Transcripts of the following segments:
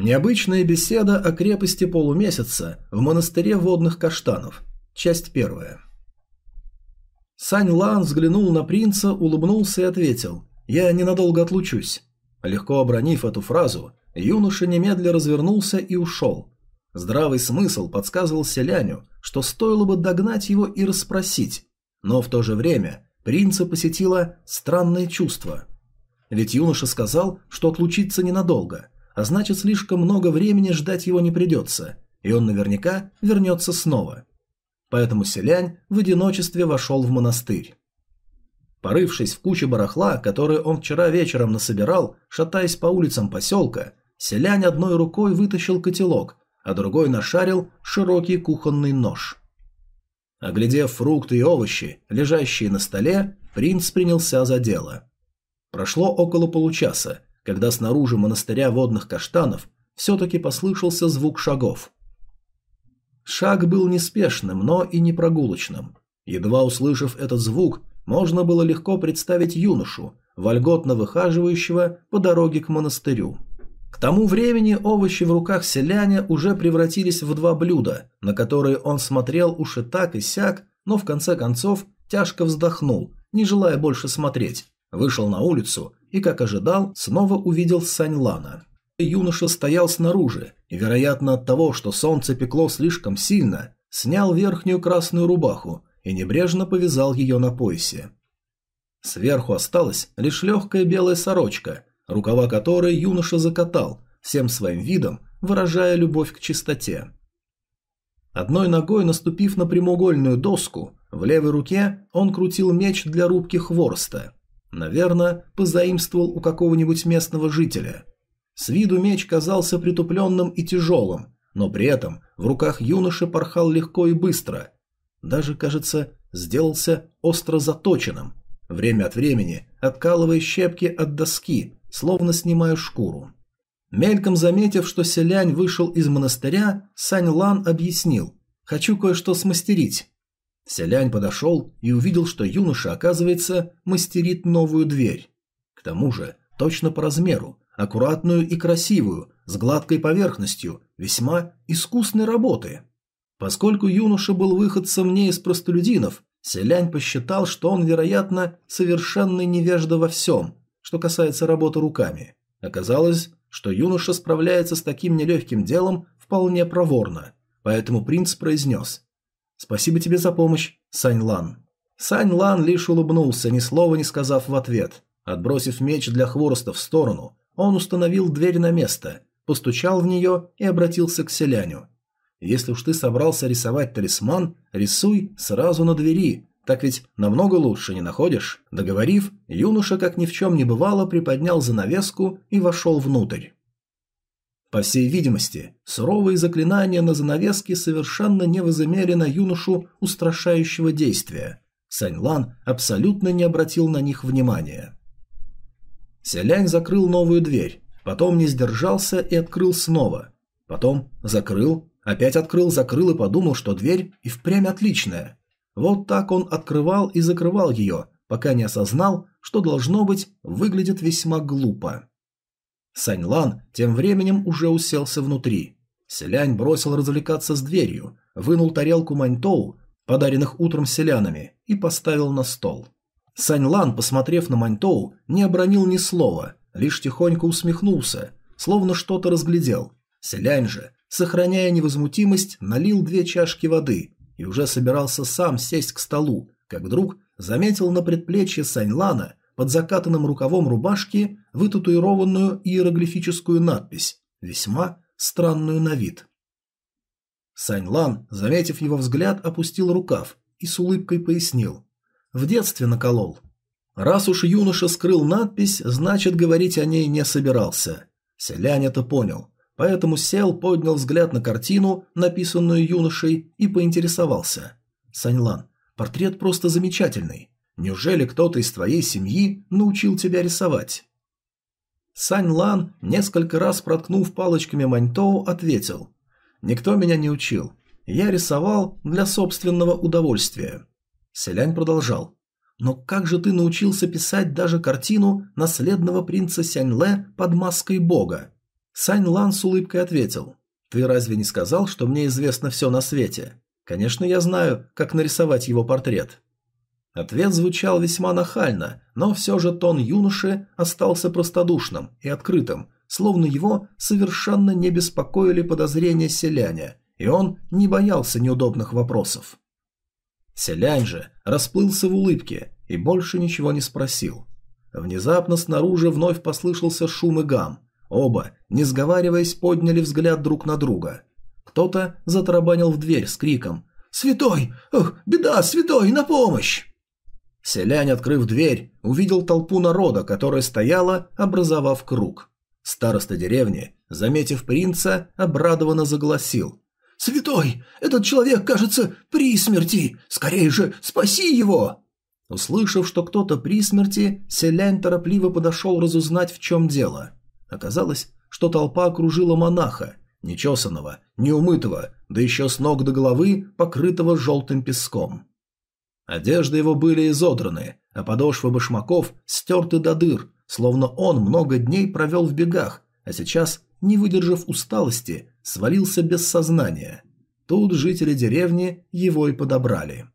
Необычная беседа о крепости полумесяца в монастыре водных каштанов. Часть первая. Сань Лан взглянул на принца, улыбнулся и ответил «Я ненадолго отлучусь». Легко обронив эту фразу, юноша немедля развернулся и ушел. Здравый смысл подсказывал селяню, что стоило бы догнать его и расспросить, но в то же время принца посетило странное чувство. Ведь юноша сказал, что отлучиться ненадолго – а значит слишком много времени ждать его не придется, и он наверняка вернется снова. Поэтому селянь в одиночестве вошел в монастырь. Порывшись в куче барахла, которое он вчера вечером насобирал, шатаясь по улицам поселка, селянь одной рукой вытащил котелок, а другой нашарил широкий кухонный нож. Оглядев фрукты и овощи, лежащие на столе, принц принялся за дело. Прошло около получаса, когда снаружи монастыря водных каштанов все-таки послышался звук шагов. Шаг был неспешным, но и не прогулочным. Едва услышав этот звук, можно было легко представить юношу, вольготно выхаживающего по дороге к монастырю. К тому времени овощи в руках селяня уже превратились в два блюда, на которые он смотрел уж и так и сяк, но в конце концов тяжко вздохнул, не желая больше смотреть, вышел на улицу и, как ожидал, снова увидел Сань Лана. Юноша стоял снаружи и, вероятно, от того, что солнце пекло слишком сильно, снял верхнюю красную рубаху и небрежно повязал ее на поясе. Сверху осталась лишь легкая белая сорочка, рукава которой юноша закатал, всем своим видом выражая любовь к чистоте. Одной ногой наступив на прямоугольную доску, в левой руке он крутил меч для рубки хвороста – Наверное, позаимствовал у какого-нибудь местного жителя. С виду меч казался притупленным и тяжелым, но при этом в руках юноши порхал легко и быстро. Даже, кажется, сделался остро заточенным, время от времени откалывая щепки от доски, словно снимая шкуру. Мельком заметив, что селянь вышел из монастыря, Сань Лан объяснил «Хочу кое-что смастерить». Селянь подошел и увидел, что юноша, оказывается, мастерит новую дверь. К тому же, точно по размеру, аккуратную и красивую, с гладкой поверхностью, весьма искусной работы. Поскольку юноша был выходцем не из простолюдинов, Селянь посчитал, что он, вероятно, совершенный невежда во всем, что касается работы руками. Оказалось, что юноша справляется с таким нелегким делом вполне проворно, поэтому принц произнес «Спасибо тебе за помощь, Сань Лан». Сань Лан лишь улыбнулся, ни слова не сказав в ответ. Отбросив меч для хвороста в сторону, он установил дверь на место, постучал в нее и обратился к селяню. «Если уж ты собрался рисовать талисман, рисуй сразу на двери, так ведь намного лучше, не находишь?» Договорив, юноша, как ни в чем не бывало, приподнял занавеску и вошел внутрь. По всей видимости, суровые заклинания на занавеске совершенно не возымели на юношу устрашающего действия. Саньлан абсолютно не обратил на них внимания. Селянь закрыл новую дверь, потом не сдержался и открыл снова. Потом закрыл, опять открыл, закрыл и подумал, что дверь и впрямь отличная. Вот так он открывал и закрывал ее, пока не осознал, что должно быть выглядит весьма глупо. Сань Лан тем временем уже уселся внутри. Селянь бросил развлекаться с дверью, вынул тарелку маньтоу, подаренных утром селянами, и поставил на стол. Сань Лан, посмотрев на маньтоу, не обронил ни слова, лишь тихонько усмехнулся, словно что-то разглядел. Селянь же, сохраняя невозмутимость, налил две чашки воды и уже собирался сам сесть к столу, как вдруг заметил на предплечье Сань Лана под закатанным рукавом рубашки вытатуированную иероглифическую надпись, весьма странную на вид. Сань Лан, заметив его взгляд, опустил рукав и с улыбкой пояснил. В детстве наколол. Раз уж юноша скрыл надпись, значит говорить о ней не собирался. Селянь это понял, поэтому сел, поднял взгляд на картину, написанную юношей, и поинтересовался. Саньлан, портрет просто замечательный. Неужели кто-то из твоей семьи научил тебя рисовать?» Сань Лан, несколько раз проткнув палочками Маньтоу, ответил. «Никто меня не учил. Я рисовал для собственного удовольствия». Селянь продолжал. «Но как же ты научился писать даже картину наследного принца Сяньле под маской бога?» Сань Лан с улыбкой ответил. «Ты разве не сказал, что мне известно все на свете? Конечно, я знаю, как нарисовать его портрет». Ответ звучал весьма нахально, но все же тон юноши остался простодушным и открытым, словно его совершенно не беспокоили подозрения селяня, и он не боялся неудобных вопросов. Селянь же расплылся в улыбке и больше ничего не спросил. Внезапно снаружи вновь послышался шум и гам. Оба, не сговариваясь, подняли взгляд друг на друга. Кто-то затарабанил в дверь с криком «Святой! Ох, беда, святой, на помощь!» Селянь, открыв дверь, увидел толпу народа, которая стояла, образовав круг. Староста деревни, заметив принца, обрадованно загласил. «Святой! Этот человек, кажется, при смерти! Скорее же, спаси его!» Услышав, что кто-то при смерти, селянь торопливо подошел разузнать, в чем дело. Оказалось, что толпа окружила монаха, нечесанного, неумытого, да еще с ног до головы, покрытого желтым песком. Одежды его были изодраны, а подошвы башмаков стерты до дыр, словно он много дней провел в бегах, а сейчас, не выдержав усталости, свалился без сознания. Тут жители деревни его и подобрали.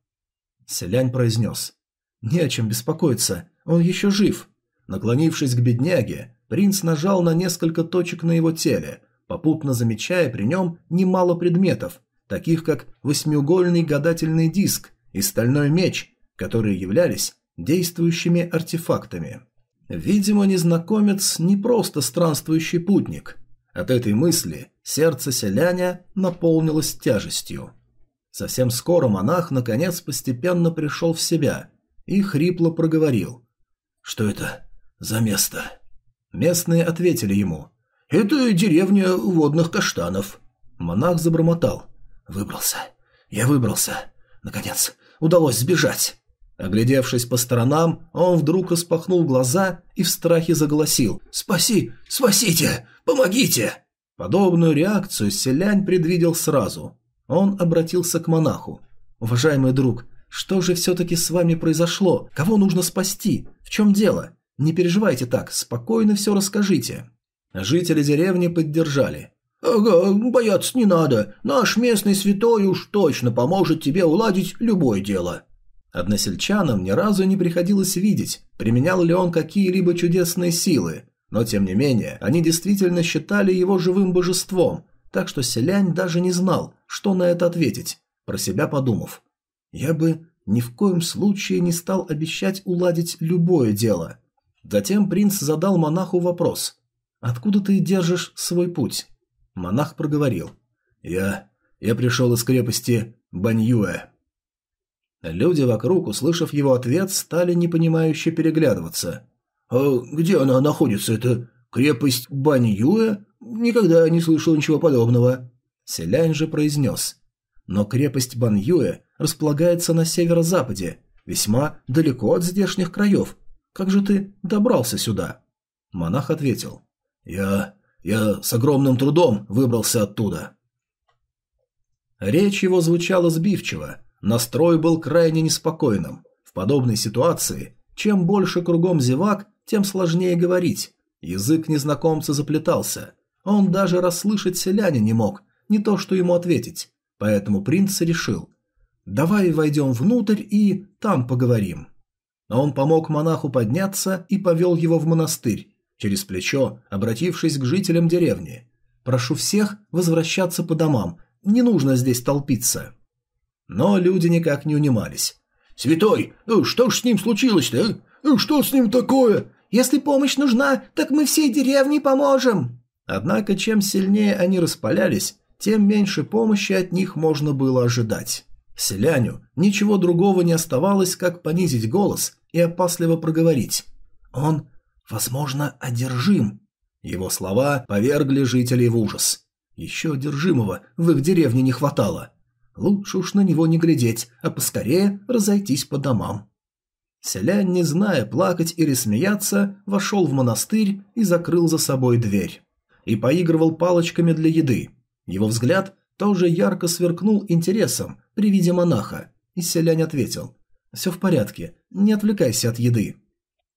Селянь произнес. «Не о чем беспокоиться, он еще жив». Наклонившись к бедняге, принц нажал на несколько точек на его теле, попутно замечая при нем немало предметов, таких как восьмиугольный гадательный диск и стальной меч, которые являлись действующими артефактами. Видимо, незнакомец не просто странствующий путник. От этой мысли сердце селяня наполнилось тяжестью. Совсем скоро монах наконец постепенно пришел в себя и хрипло проговорил. «Что это за место?» Местные ответили ему. «Это деревня водных каштанов». Монах забормотал. «Выбрался. Я выбрался. Наконец, удалось сбежать». Оглядевшись по сторонам, он вдруг распахнул глаза и в страхе заголосил «Спаси! Спасите! Помогите!» Подобную реакцию селянь предвидел сразу. Он обратился к монаху. «Уважаемый друг, что же все-таки с вами произошло? Кого нужно спасти? В чем дело? Не переживайте так, спокойно все расскажите». Жители деревни поддержали. «Ага, бояться не надо. Наш местный святой уж точно поможет тебе уладить любое дело». Односельчанам ни разу не приходилось видеть, применял ли он какие-либо чудесные силы, но тем не менее они действительно считали его живым божеством, так что селянь даже не знал, что на это ответить, про себя подумав. «Я бы ни в коем случае не стал обещать уладить любое дело». Затем принц задал монаху вопрос. «Откуда ты держишь свой путь?» Монах проговорил. «Я... я пришел из крепости Баньюэ». Люди вокруг, услышав его ответ, стали непонимающе переглядываться. «А где она находится, эта крепость Баньюэ? Никогда не слышал ничего подобного». Селянь же произнес. «Но крепость Баньюэ располагается на северо-западе, весьма далеко от здешних краев. Как же ты добрался сюда?» Монах ответил. «Я... я с огромным трудом выбрался оттуда». Речь его звучала сбивчиво, Настрой был крайне неспокойным. В подобной ситуации, чем больше кругом зевак, тем сложнее говорить. Язык незнакомца заплетался. Он даже расслышать селяне не мог, не то что ему ответить. Поэтому принц решил. «Давай войдем внутрь и там поговорим». Он помог монаху подняться и повел его в монастырь, через плечо, обратившись к жителям деревни. «Прошу всех возвращаться по домам, не нужно здесь толпиться». Но люди никак не унимались. «Святой, ну что ж с ним случилось-то, а? Ну что с ним такое?» «Если помощь нужна, так мы всей деревне поможем!» Однако, чем сильнее они распалялись, тем меньше помощи от них можно было ожидать. Селяню ничего другого не оставалось, как понизить голос и опасливо проговорить. «Он, возможно, одержим». Его слова повергли жителей в ужас. Еще одержимого в их деревне не хватало. Лучше уж на него не глядеть, а поскорее разойтись по домам. Селянь, не зная, плакать или смеяться, вошел в монастырь и закрыл за собой дверь. И поигрывал палочками для еды. Его взгляд тоже ярко сверкнул интересом при виде монаха, и селянь ответил «Все в порядке, не отвлекайся от еды».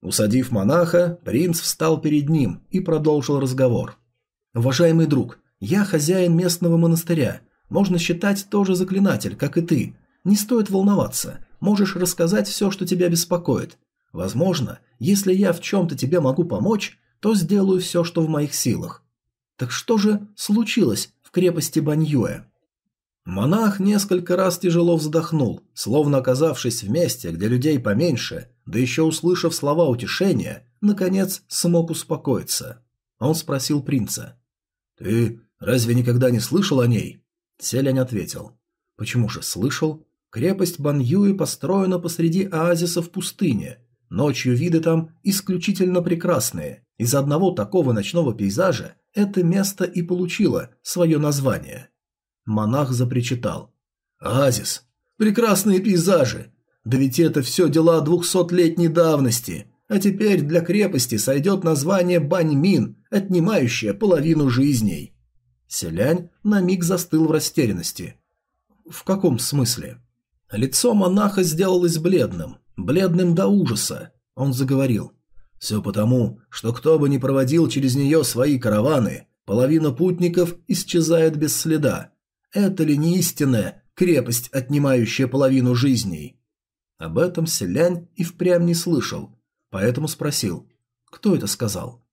Усадив монаха, принц встал перед ним и продолжил разговор. Уважаемый друг, я хозяин местного монастыря. Можно считать тоже заклинатель, как и ты. Не стоит волноваться. Можешь рассказать все, что тебя беспокоит. Возможно, если я в чем-то тебе могу помочь, то сделаю все, что в моих силах. Так что же случилось в крепости Баньюэ? Монах несколько раз тяжело вздохнул, словно оказавшись в месте, где людей поменьше, да еще услышав слова утешения, наконец смог успокоиться. Он спросил принца. «Ты разве никогда не слышал о ней?» Селянь ответил. «Почему же слышал? Крепость Баньюи построена посреди оазиса в пустыне. Ночью виды там исключительно прекрасные. Из одного такого ночного пейзажа это место и получило свое название». Монах запричитал. «Оазис! Прекрасные пейзажи! Да ведь это все дела двухсотлетней давности, а теперь для крепости сойдет название Баньмин, отнимающее половину жизней». Селянь на миг застыл в растерянности. «В каком смысле?» Лицо монаха сделалось бледным, бледным до ужаса. Он заговорил. «Все потому, что кто бы ни проводил через нее свои караваны, половина путников исчезает без следа. Это ли не истинная крепость, отнимающая половину жизней?» Об этом селянь и впрямь не слышал, поэтому спросил, кто это сказал.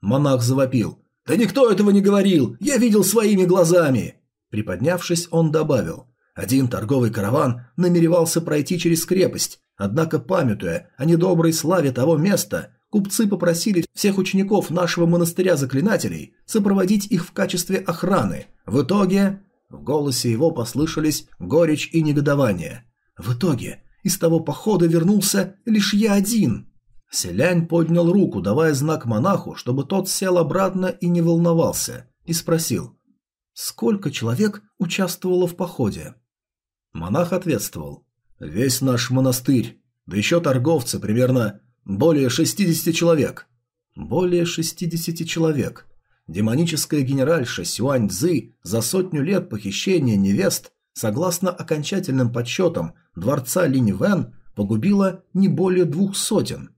Монах завопил. «Да никто этого не говорил! Я видел своими глазами!» Приподнявшись, он добавил. Один торговый караван намеревался пройти через крепость, однако, памятуя о недоброй славе того места, купцы попросили всех учеников нашего монастыря заклинателей сопроводить их в качестве охраны. В итоге... В голосе его послышались горечь и негодование. В итоге из того похода вернулся лишь я один. Селянь поднял руку, давая знак монаху, чтобы тот сел обратно и не волновался, и спросил, сколько человек участвовало в походе. Монах ответствовал. «Весь наш монастырь, да еще торговцы, примерно более 60 человек». Более 60 человек. Демоническая генеральша Сюань Цзы за сотню лет похищения невест, согласно окончательным подсчетам дворца Линь Вэн, погубила не более двух сотен.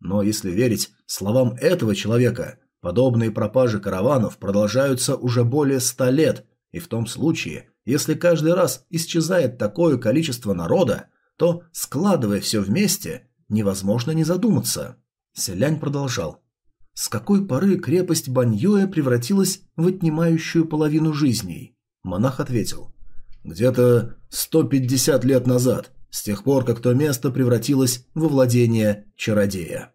Но если верить словам этого человека, подобные пропажи караванов продолжаются уже более ста лет, и в том случае, если каждый раз исчезает такое количество народа, то, складывая все вместе, невозможно не задуматься. Селянь продолжал. С какой поры крепость Баньюэ превратилась в отнимающую половину жизней? Монах ответил. Где-то 150 лет назад, с тех пор, как то место превратилось во владение чародея.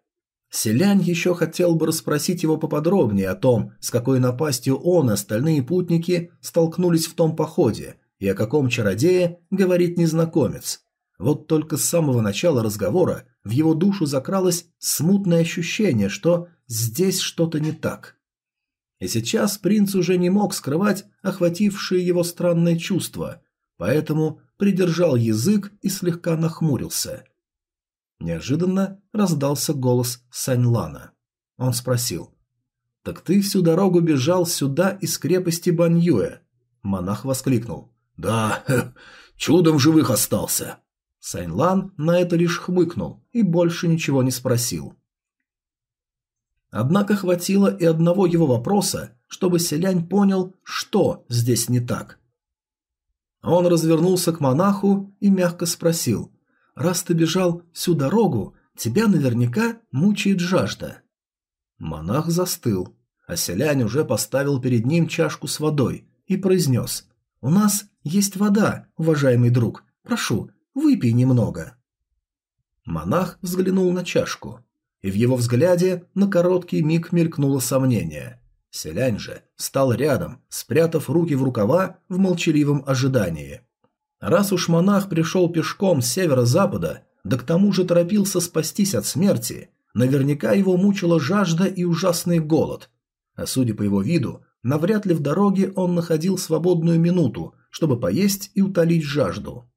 Селянь еще хотел бы расспросить его поподробнее о том, с какой напастью он и остальные путники столкнулись в том походе, и о каком чародее говорит незнакомец. Вот только с самого начала разговора в его душу закралось смутное ощущение, что здесь что-то не так. И сейчас принц уже не мог скрывать охватившие его странные чувства, поэтому придержал язык и слегка нахмурился – Неожиданно раздался голос Саньлана. Он спросил. «Так ты всю дорогу бежал сюда из крепости Баньюэ?» Монах воскликнул. «Да, чудом живых остался». Саньлан на это лишь хмыкнул и больше ничего не спросил. Однако хватило и одного его вопроса, чтобы селянь понял, что здесь не так. Он развернулся к монаху и мягко спросил, раз ты бежал всю дорогу, тебя наверняка мучает жажда». Монах застыл, а селянь уже поставил перед ним чашку с водой и произнес «У нас есть вода, уважаемый друг, прошу, выпей немного». Монах взглянул на чашку, и в его взгляде на короткий миг мелькнуло сомнение. Селянь же встал рядом, спрятав руки в рукава в молчаливом ожидании. Раз уж монах пришел пешком с северо-запада, да к тому же торопился спастись от смерти, наверняка его мучила жажда и ужасный голод. А судя по его виду, навряд ли в дороге он находил свободную минуту, чтобы поесть и утолить жажду.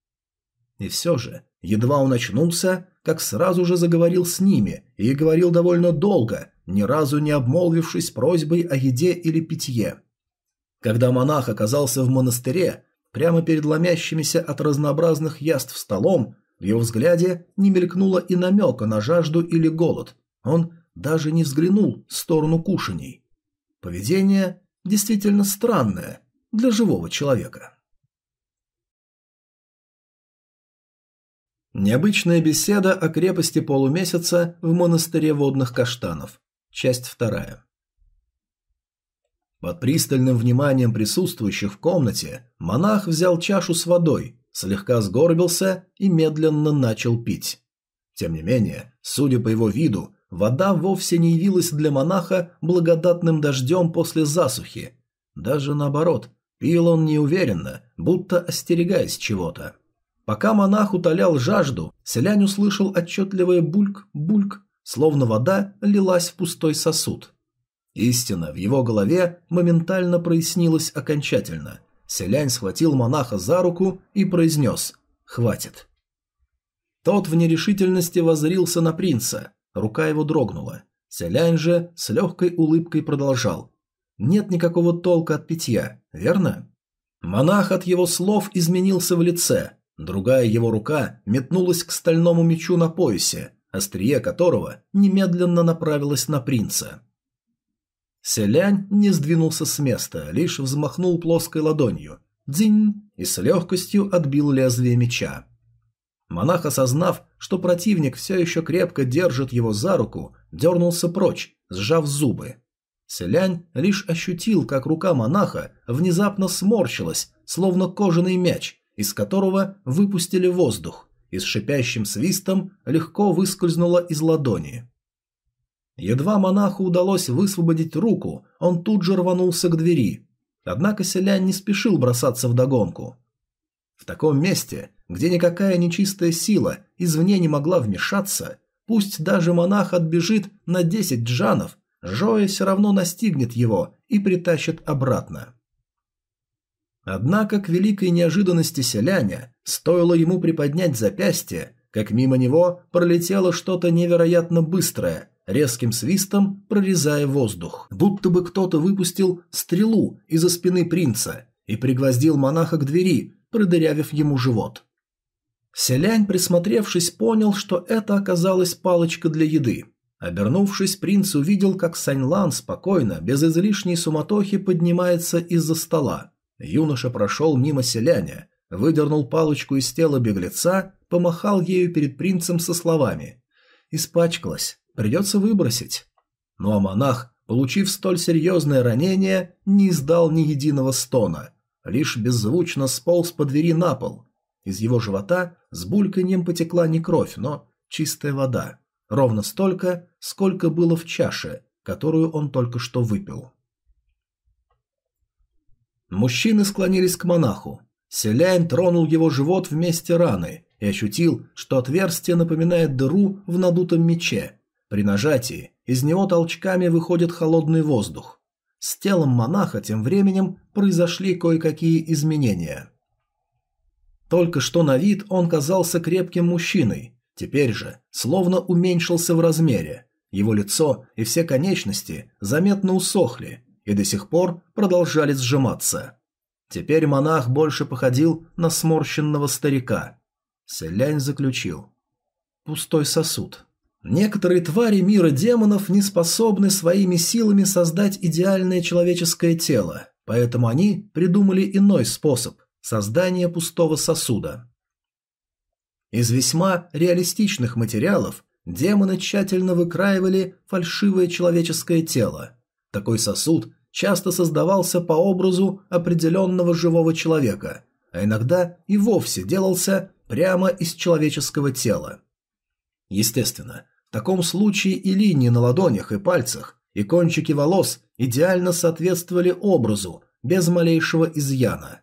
И все же, едва он очнулся, как сразу же заговорил с ними, и говорил довольно долго, ни разу не обмолвившись просьбой о еде или питье. Когда монах оказался в монастыре, Прямо перед ломящимися от разнообразных яств столом в его взгляде не мелькнуло и намека на жажду или голод. Он даже не взглянул в сторону кушаний. Поведение действительно странное для живого человека. Необычная беседа о крепости полумесяца в монастыре водных каштанов. Часть вторая. Под пристальным вниманием присутствующих в комнате монах взял чашу с водой, слегка сгорбился и медленно начал пить. Тем не менее, судя по его виду, вода вовсе не явилась для монаха благодатным дождем после засухи. Даже наоборот, пил он неуверенно, будто остерегаясь чего-то. Пока монах утолял жажду, селянь услышал отчетливое бульк-бульк, словно вода лилась в пустой сосуд. Истина в его голове моментально прояснилась окончательно. Селянь схватил монаха за руку и произнес «Хватит». Тот в нерешительности воззрился на принца, рука его дрогнула. Селянь же с легкой улыбкой продолжал. «Нет никакого толка от питья, верно?» Монах от его слов изменился в лице, Другая его рука метнулась к стальному мечу на поясе, острие которого немедленно направилось на принца. Селянь не сдвинулся с места, лишь взмахнул плоской ладонью. Дзинь! И с легкостью отбил лезвие меча. Монах, осознав, что противник все еще крепко держит его за руку, дернулся прочь, сжав зубы. Селянь лишь ощутил, как рука монаха внезапно сморщилась, словно кожаный мяч, из которого выпустили воздух, и с шипящим свистом легко выскользнуло из ладони. Едва монаху удалось высвободить руку, он тут же рванулся к двери. Однако селянь не спешил бросаться в догонку. В таком месте, где никакая нечистая сила извне не могла вмешаться, пусть даже монах отбежит на десять джанов, Жоя все равно настигнет его и притащит обратно. Однако, к великой неожиданности селяня, стоило ему приподнять запястье, как мимо него пролетело что-то невероятно быстрое, резким свистом прорезая воздух, будто бы кто-то выпустил стрелу из-за спины принца и пригвоздил монаха к двери, продырявив ему живот. Селянь, присмотревшись, понял, что это оказалась палочка для еды. Обернувшись, принц увидел, как Саньлан спокойно, без излишней суматохи поднимается из-за стола. Юноша прошел мимо селяня, выдернул палочку из тела беглеца, помахал ею перед принцем со словами «Испачкалась, придется выбросить». Ну а монах, получив столь серьезное ранение, не издал ни единого стона, лишь беззвучно сполз по двери на пол. Из его живота с бульканьем потекла не кровь, но чистая вода, ровно столько, сколько было в чаше, которую он только что выпил. Мужчины склонились к монаху. Селянь тронул его живот вместе раны и ощутил, что отверстие напоминает дыру в надутом мече. При нажатии из него толчками выходит холодный воздух. С телом монаха тем временем произошли кое-какие изменения. Только что на вид он казался крепким мужчиной, теперь же словно уменьшился в размере. Его лицо и все конечности заметно усохли, и до сих пор продолжали сжиматься. Теперь монах больше походил на сморщенного старика. Селянь заключил. Пустой сосуд. Некоторые твари мира демонов не способны своими силами создать идеальное человеческое тело, поэтому они придумали иной способ – создания пустого сосуда. Из весьма реалистичных материалов демоны тщательно выкраивали фальшивое человеческое тело – такой сосуд часто создавался по образу определенного живого человека, а иногда и вовсе делался прямо из человеческого тела. Естественно, в таком случае и линии на ладонях и пальцах, и кончики волос идеально соответствовали образу, без малейшего изъяна.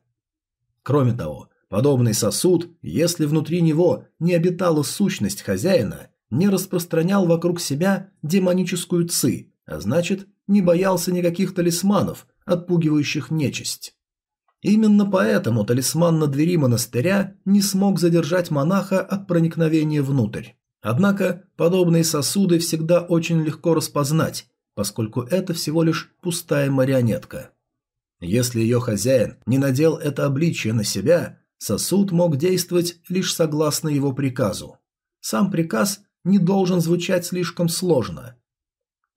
Кроме того, подобный сосуд, если внутри него не обитала сущность хозяина, не распространял вокруг себя демоническую ци, а значит, не боялся никаких талисманов, отпугивающих нечисть. Именно поэтому талисман на двери монастыря не смог задержать монаха от проникновения внутрь. Однако подобные сосуды всегда очень легко распознать, поскольку это всего лишь пустая марионетка. Если ее хозяин не надел это обличие на себя, сосуд мог действовать лишь согласно его приказу. Сам приказ не должен звучать слишком сложно,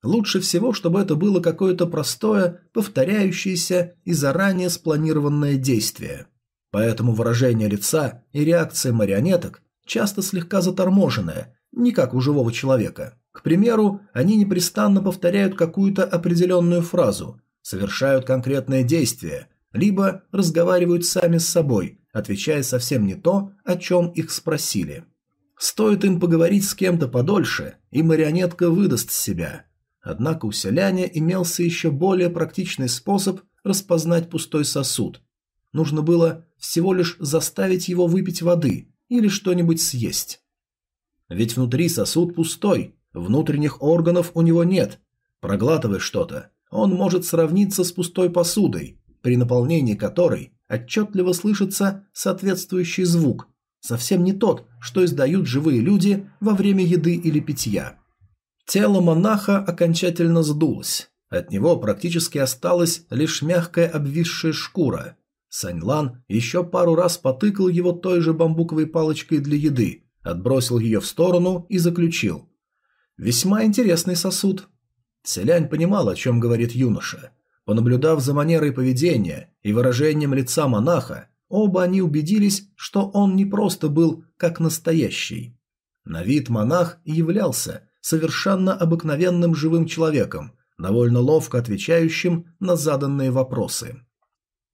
Лучше всего, чтобы это было какое-то простое, повторяющееся и заранее спланированное действие. Поэтому выражение лица и реакция марионеток часто слегка заторможенная, не как у живого человека. К примеру, они непрестанно повторяют какую-то определенную фразу, совершают конкретное действие, либо разговаривают сами с собой, отвечая совсем не то, о чем их спросили. Стоит им поговорить с кем-то подольше, и марионетка выдаст себя. Однако у селяня имелся еще более практичный способ распознать пустой сосуд. Нужно было всего лишь заставить его выпить воды или что-нибудь съесть. Ведь внутри сосуд пустой, внутренних органов у него нет. Проглатывая что-то, он может сравниться с пустой посудой, при наполнении которой отчетливо слышится соответствующий звук, совсем не тот, что издают живые люди во время еды или питья. Тело монаха окончательно сдулось. От него практически осталась лишь мягкая обвисшая шкура. Саньлан еще пару раз потыкал его той же бамбуковой палочкой для еды, отбросил ее в сторону и заключил. «Весьма интересный сосуд». Селянь понимал, о чем говорит юноша. Понаблюдав за манерой поведения и выражением лица монаха, оба они убедились, что он не просто был как настоящий. На вид монах являлся совершенно обыкновенным живым человеком, довольно ловко отвечающим на заданные вопросы.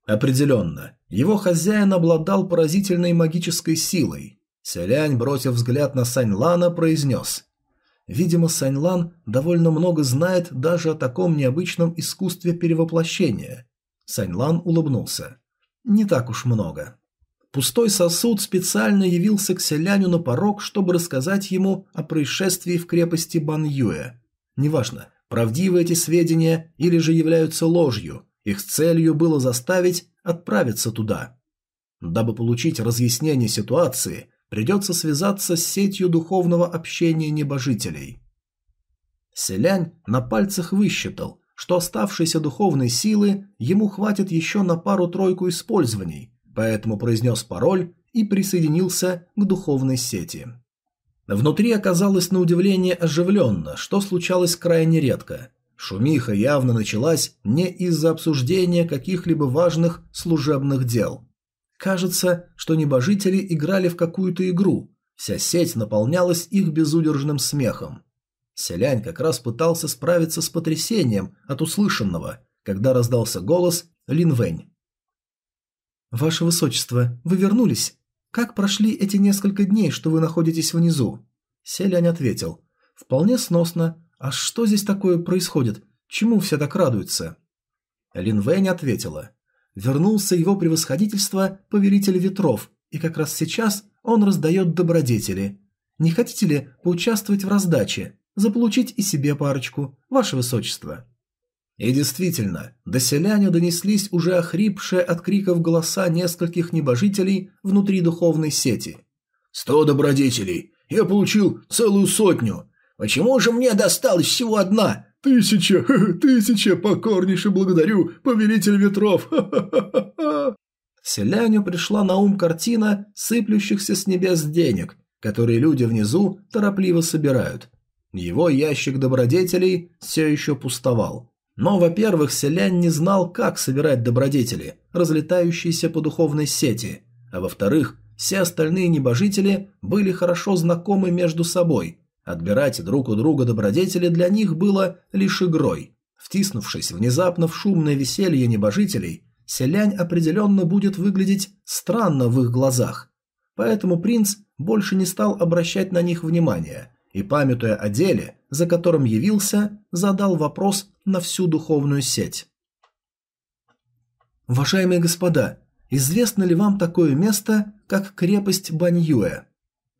Определенно, его хозяин обладал поразительной магической силой. Селянь, бросив взгляд на Сань Лана, произнес Видимо, Саньлан довольно много знает даже о таком необычном искусстве перевоплощения. Саньлан улыбнулся. Не так уж много. Пустой сосуд специально явился к селяню на порог, чтобы рассказать ему о происшествии в крепости Баньюэ. Неважно, правдивы эти сведения или же являются ложью, их целью было заставить отправиться туда. Дабы получить разъяснение ситуации, придется связаться с сетью духовного общения небожителей. Селянь на пальцах высчитал, что оставшейся духовной силы ему хватит еще на пару-тройку использований, поэтому произнес пароль и присоединился к духовной сети. Внутри оказалось на удивление оживленно, что случалось крайне редко. Шумиха явно началась не из-за обсуждения каких-либо важных служебных дел – Кажется, что небожители играли в какую-то игру. Вся сеть наполнялась их безудержным смехом. Селянь как раз пытался справиться с потрясением от услышанного, когда раздался голос Линвэнь. «Ваше Высочество, вы вернулись? Как прошли эти несколько дней, что вы находитесь внизу?» Селянь ответил. «Вполне сносно. А что здесь такое происходит? Чему все так радуются?» Линвэнь ответила. Вернулся его превосходительство, повелитель ветров, и как раз сейчас он раздает добродетели. Не хотите ли поучаствовать в раздаче, заполучить и себе парочку, ваше высочество?» И действительно, до селяне донеслись уже охрипшие от криков голоса нескольких небожителей внутри духовной сети. «Сто добродетелей! Я получил целую сотню! Почему же мне досталась всего одна? «Тысяча! Тысяча! Покорнейше благодарю, повелитель ветров! Селяню пришла на ум картина сыплющихся с небес денег, которые люди внизу торопливо собирают. Его ящик добродетелей все еще пустовал. Но, во-первых, селянь не знал, как собирать добродетели, разлетающиеся по духовной сети, а во-вторых, все остальные небожители были хорошо знакомы между собой Отбирать друг у друга добродетели для них было лишь игрой. Втиснувшись внезапно в шумное веселье небожителей, селянь определенно будет выглядеть странно в их глазах. Поэтому принц больше не стал обращать на них внимания и, памятуя о деле, за которым явился, задал вопрос на всю духовную сеть. «Уважаемые господа, известно ли вам такое место, как крепость Баньюэ?»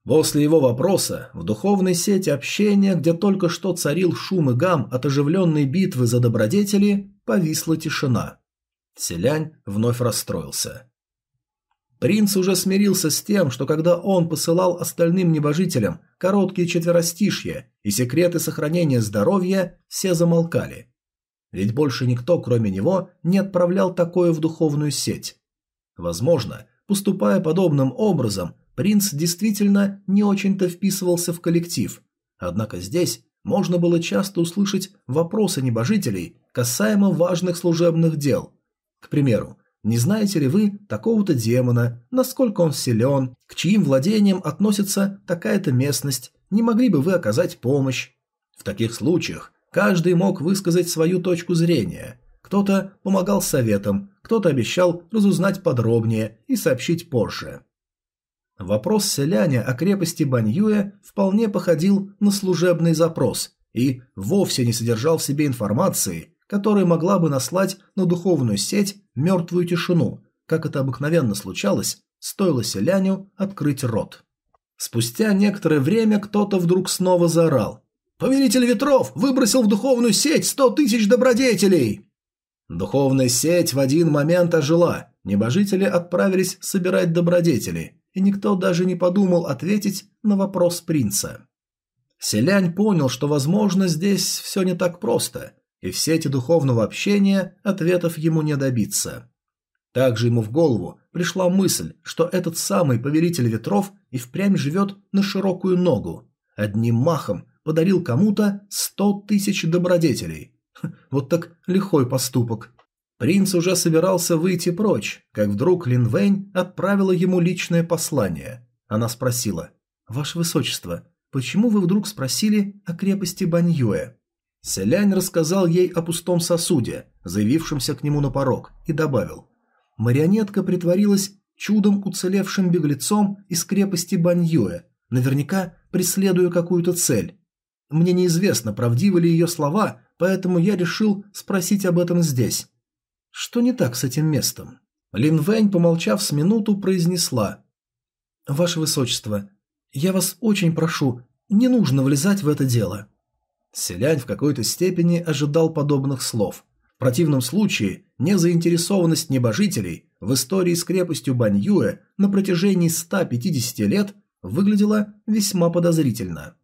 После его вопроса в духовной сети общения, где только что царил шум и гам от оживленной битвы за добродетели, повисла тишина. Селянь вновь расстроился. Принц уже смирился с тем, что когда он посылал остальным небожителям короткие четверостишья и секреты сохранения здоровья, все замолкали. Ведь больше никто, кроме него, не отправлял такое в духовную сеть. Возможно, поступая подобным образом, Принц действительно не очень-то вписывался в коллектив, однако здесь можно было часто услышать вопросы небожителей касаемо важных служебных дел. К примеру, не знаете ли вы такого-то демона, насколько он силен, к чьим владениям относится такая-то местность, не могли бы вы оказать помощь? В таких случаях каждый мог высказать свою точку зрения. Кто-то помогал советом, кто-то обещал разузнать подробнее и сообщить позже. Вопрос селяня о крепости Баньюэ вполне походил на служебный запрос и вовсе не содержал в себе информации, которая могла бы наслать на духовную сеть мертвую тишину, как это обыкновенно случалось, стоило селяню открыть рот. Спустя некоторое время кто-то вдруг снова заорал. «Повелитель ветров выбросил в духовную сеть сто тысяч добродетелей!» Духовная сеть в один момент ожила, небожители отправились собирать добродетели, и никто даже не подумал ответить на вопрос принца. Селянь понял, что, возможно, здесь все не так просто, и в сети духовного общения ответов ему не добиться. Также ему в голову пришла мысль, что этот самый повелитель ветров и впрямь живет на широкую ногу. Одним махом подарил кому-то сто тысяч добродетелей. Вот так лихой поступок. Принц уже собирался выйти прочь, как вдруг Лин Вэнь отправила ему личное послание. Она спросила, «Ваше Высочество, почему вы вдруг спросили о крепости Баньюэ?» Селянь рассказал ей о пустом сосуде, заявившемся к нему на порог, и добавил. Марионетка притворилась чудом уцелевшим беглецом из крепости Баньюэ, наверняка преследуя какую-то цель. Мне неизвестно, правдивы ли ее слова, поэтому я решил спросить об этом здесь. Что не так с этим местом? Лин Вэнь, помолчав с минуту, произнесла. «Ваше Высочество, я вас очень прошу, не нужно влезать в это дело. Селянь в какой-то степени ожидал подобных слов. В противном случае незаинтересованность небожителей в истории с крепостью Баньюэ на протяжении 150 лет выглядела весьма подозрительно.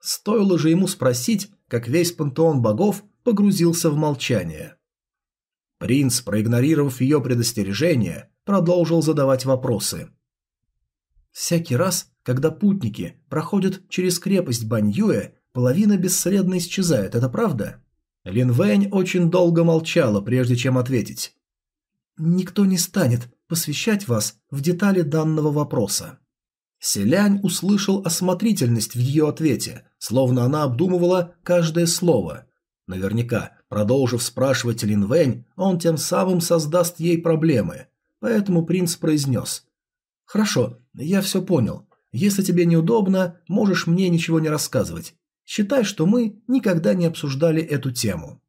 Стоило же ему спросить, как весь пантеон богов погрузился в молчание. Принц, проигнорировав ее предостережение, продолжил задавать вопросы. Всякий раз, когда путники проходят через крепость Баньюэ, Половина бесследно исчезает, это правда? Лин Вэнь очень долго молчала, прежде чем ответить. Никто не станет посвящать вас в детали данного вопроса. Селянь услышал осмотрительность в ее ответе, словно она обдумывала каждое слово. Наверняка, продолжив спрашивать Лин Вэнь, он тем самым создаст ей проблемы. Поэтому принц произнес. «Хорошо, я все понял. Если тебе неудобно, можешь мне ничего не рассказывать. Считай, что мы никогда не обсуждали эту тему.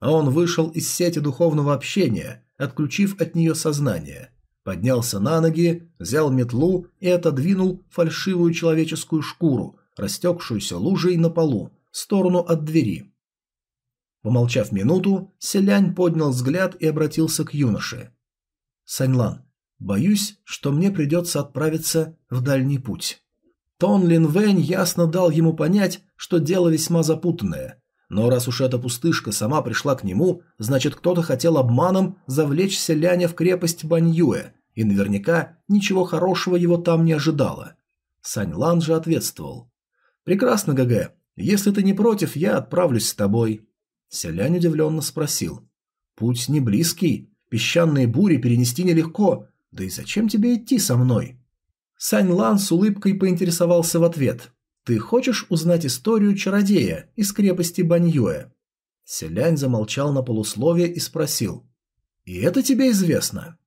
А он вышел из сети духовного общения, отключив от нее сознание. Поднялся на ноги, взял метлу и отодвинул фальшивую человеческую шкуру, растекшуюся лужей на полу, в сторону от двери. Помолчав минуту, селянь поднял взгляд и обратился к юноше. «Саньлан, боюсь, что мне придется отправиться в дальний путь». Тон Лин Вэнь ясно дал ему понять, что дело весьма запутанное. Но раз уж эта пустышка сама пришла к нему, значит кто-то хотел обманом завлечь селяня в крепость Баньюэ, и наверняка ничего хорошего его там не ожидало. Сань Лан же ответствовал. «Прекрасно, ГГ. Если ты не против, я отправлюсь с тобой». Селянь удивленно спросил. «Путь не близкий, песчаные бури перенести нелегко, да и зачем тебе идти со мной?» Сань Лан с улыбкой поинтересовался в ответ. «Ты хочешь узнать историю чародея из крепости Баньюэ?» Селянь замолчал на полусловие и спросил. «И это тебе известно?»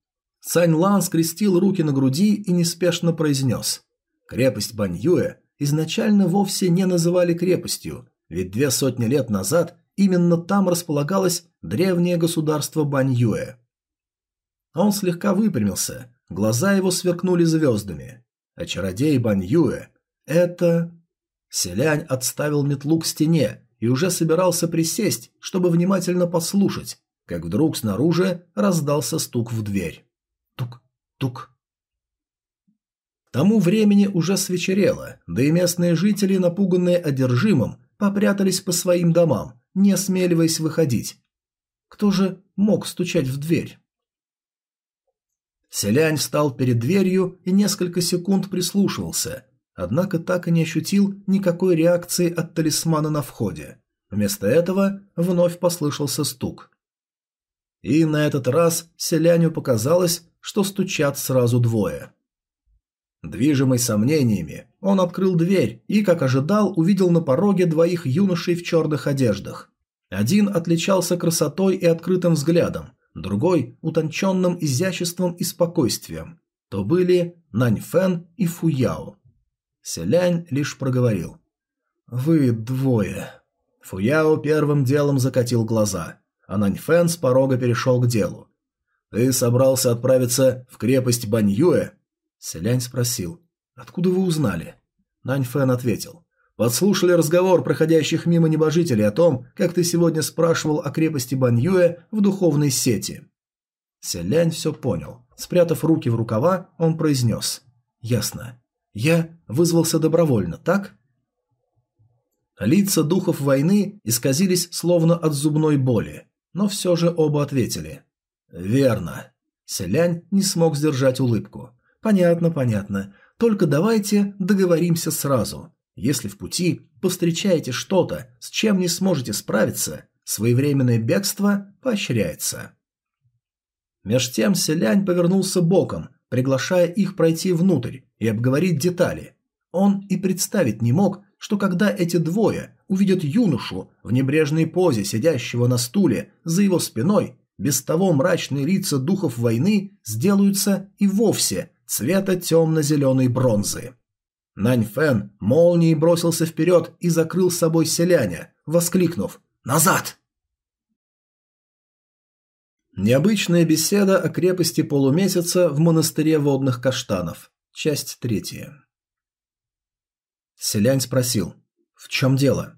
Сань Лан скрестил руки на груди и неспешно произнес. «Крепость Баньюэ изначально вовсе не называли крепостью, ведь две сотни лет назад именно там располагалось древнее государство Баньюэ». Он слегка выпрямился, Глаза его сверкнули звездами. А чародей Баньюэ – это... Селянь отставил метлу к стене и уже собирался присесть, чтобы внимательно послушать, как вдруг снаружи раздался стук в дверь. Тук, тук. К тому времени уже свечерело, да и местные жители, напуганные одержимым, попрятались по своим домам, не осмеливаясь выходить. Кто же мог стучать в дверь? Селянь встал перед дверью и несколько секунд прислушивался. однако так и не ощутил никакой реакции от талисмана на входе. Вместо этого вновь послышался стук. И на этот раз селяню показалось, что стучат сразу двое. Движимый сомнениями, он открыл дверь и, как ожидал, увидел на пороге двоих юношей в черных одеждах. Один отличался красотой и открытым взглядом, другой – утонченным изяществом и спокойствием. То были Наньфэн и Фуяо. Селянь лишь проговорил. «Вы двое». Фуяо первым делом закатил глаза, а Наньфэн с порога перешел к делу. «Ты собрался отправиться в крепость Баньюэ?» Селянь спросил. «Откуда вы узнали?» Наньфэн ответил. «Подслушали разговор проходящих мимо небожителей о том, как ты сегодня спрашивал о крепости Баньюэ в духовной сети». Селянь все понял. Спрятав руки в рукава, он произнес. «Ясно. Я вызвался добровольно, так?» Лица духов войны исказились словно от зубной боли, но все же оба ответили. «Верно». Селянь не смог сдержать улыбку. «Понятно, понятно. Только давайте договоримся сразу. Если в пути повстречаете что-то, с чем не сможете справиться, своевременное бегство поощряется». Меж тем селянь повернулся боком, приглашая их пройти внутрь и обговорить детали. Он и представить не мог, что когда эти двое увидят юношу в небрежной позе, сидящего на стуле за его спиной, без того мрачные лица духов войны сделаются и вовсе цвета темно-зеленой бронзы. Нань Фэн молнией бросился вперед и закрыл с собой селяня, воскликнув «Назад!». Необычная беседа о крепости полумесяца в монастыре водных каштанов. Часть третья. Селянь спросил, в чем дело?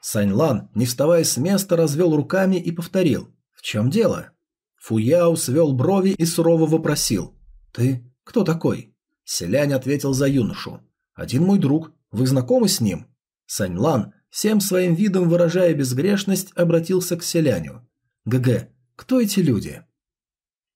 Саньлан, не вставая с места, развел руками и повторил, в чем дело? Фуяо свел брови и сурово вопросил, ты кто такой? Селянь ответил за юношу, один мой друг, вы знакомы с ним? Саньлан, всем своим видом выражая безгрешность, обратился к селяню. ГГ, кто эти люди?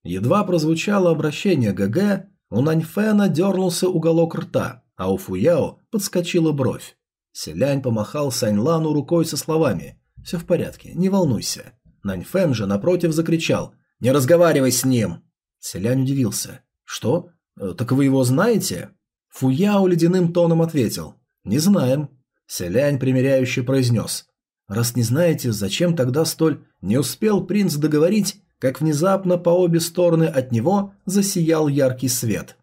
Едва прозвучало обращение ГГ, у Наньфена дернулся уголок рта, а у Фуяо подскочила бровь. Селянь помахал Саньлану рукой со словами «Все в порядке, не волнуйся». Наньфэн же напротив закричал «Не разговаривай с ним!» Селянь удивился. «Что? Э, так вы его знаете?» Фуяо ледяным тоном ответил «Не знаем». Селянь примиряюще произнес Раз не знаете, зачем тогда столь... Не успел принц договорить, как внезапно по обе стороны от него засиял яркий свет.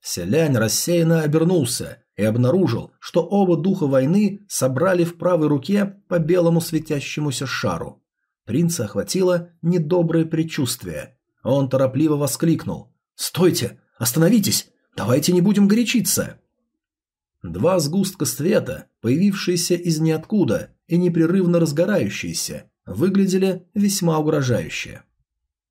Селянь рассеянно обернулся и обнаружил, что оба духа войны собрали в правой руке по белому светящемуся шару. Принца охватило недоброе предчувствие. Он торопливо воскликнул. «Стойте! Остановитесь! Давайте не будем горячиться!» Два сгустка света, появившиеся из ниоткуда и непрерывно разгорающиеся, выглядели весьма угрожающе.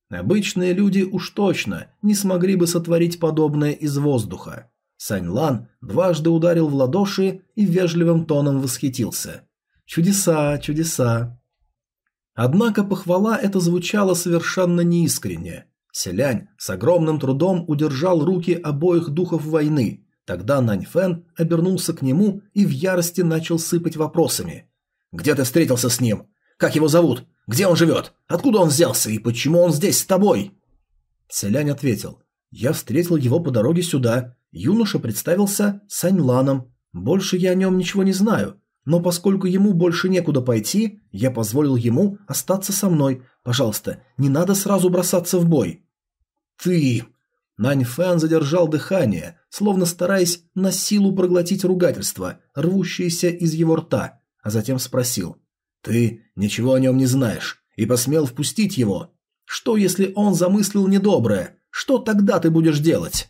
Обычные люди уж точно не смогли бы сотворить подобное из воздуха. Сань Лан дважды ударил в ладоши и вежливым тоном восхитился. «Чудеса, чудеса!» Однако похвала эта звучала совершенно неискренне. Селянь с огромным трудом удержал руки обоих духов войны, Тогда Нань Фэн обернулся к нему и в ярости начал сыпать вопросами. «Где ты встретился с ним? Как его зовут? Где он живет? Откуда он взялся? И почему он здесь с тобой?» Селянь ответил. «Я встретил его по дороге сюда. Юноша представился Сань Ланом. Больше я о нем ничего не знаю. Но поскольку ему больше некуда пойти, я позволил ему остаться со мной. Пожалуйста, не надо сразу бросаться в бой». «Ты...» Нань Фэн задержал дыхание, словно стараясь на силу проглотить ругательство, рвущееся из его рта, а затем спросил. «Ты ничего о нем не знаешь и посмел впустить его. Что, если он замыслил недоброе? Что тогда ты будешь делать?»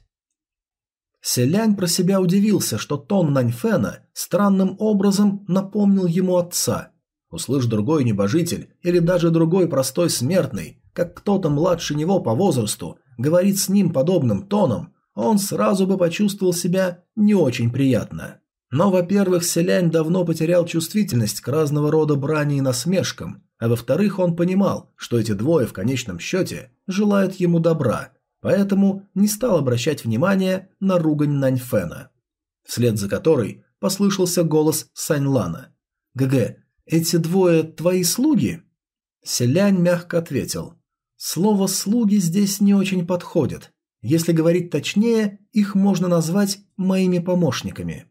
Селянь про себя удивился, что тон Наньфена странным образом напомнил ему отца. Услышь другой небожитель или даже другой простой смертный, как кто-то младше него по возрасту, говорит с ним подобным тоном, он сразу бы почувствовал себя не очень приятно. Но, во-первых, селянь давно потерял чувствительность к разного рода брани и насмешкам, а во-вторых, он понимал, что эти двое в конечном счете желают ему добра, поэтому не стал обращать внимания на ругань Наньфена. вслед за которой послышался голос Саньлана. «ГГ, эти двое твои слуги?» Селянь мягко ответил. «Слово «слуги» здесь не очень подходит. Если говорить точнее, их можно назвать моими помощниками».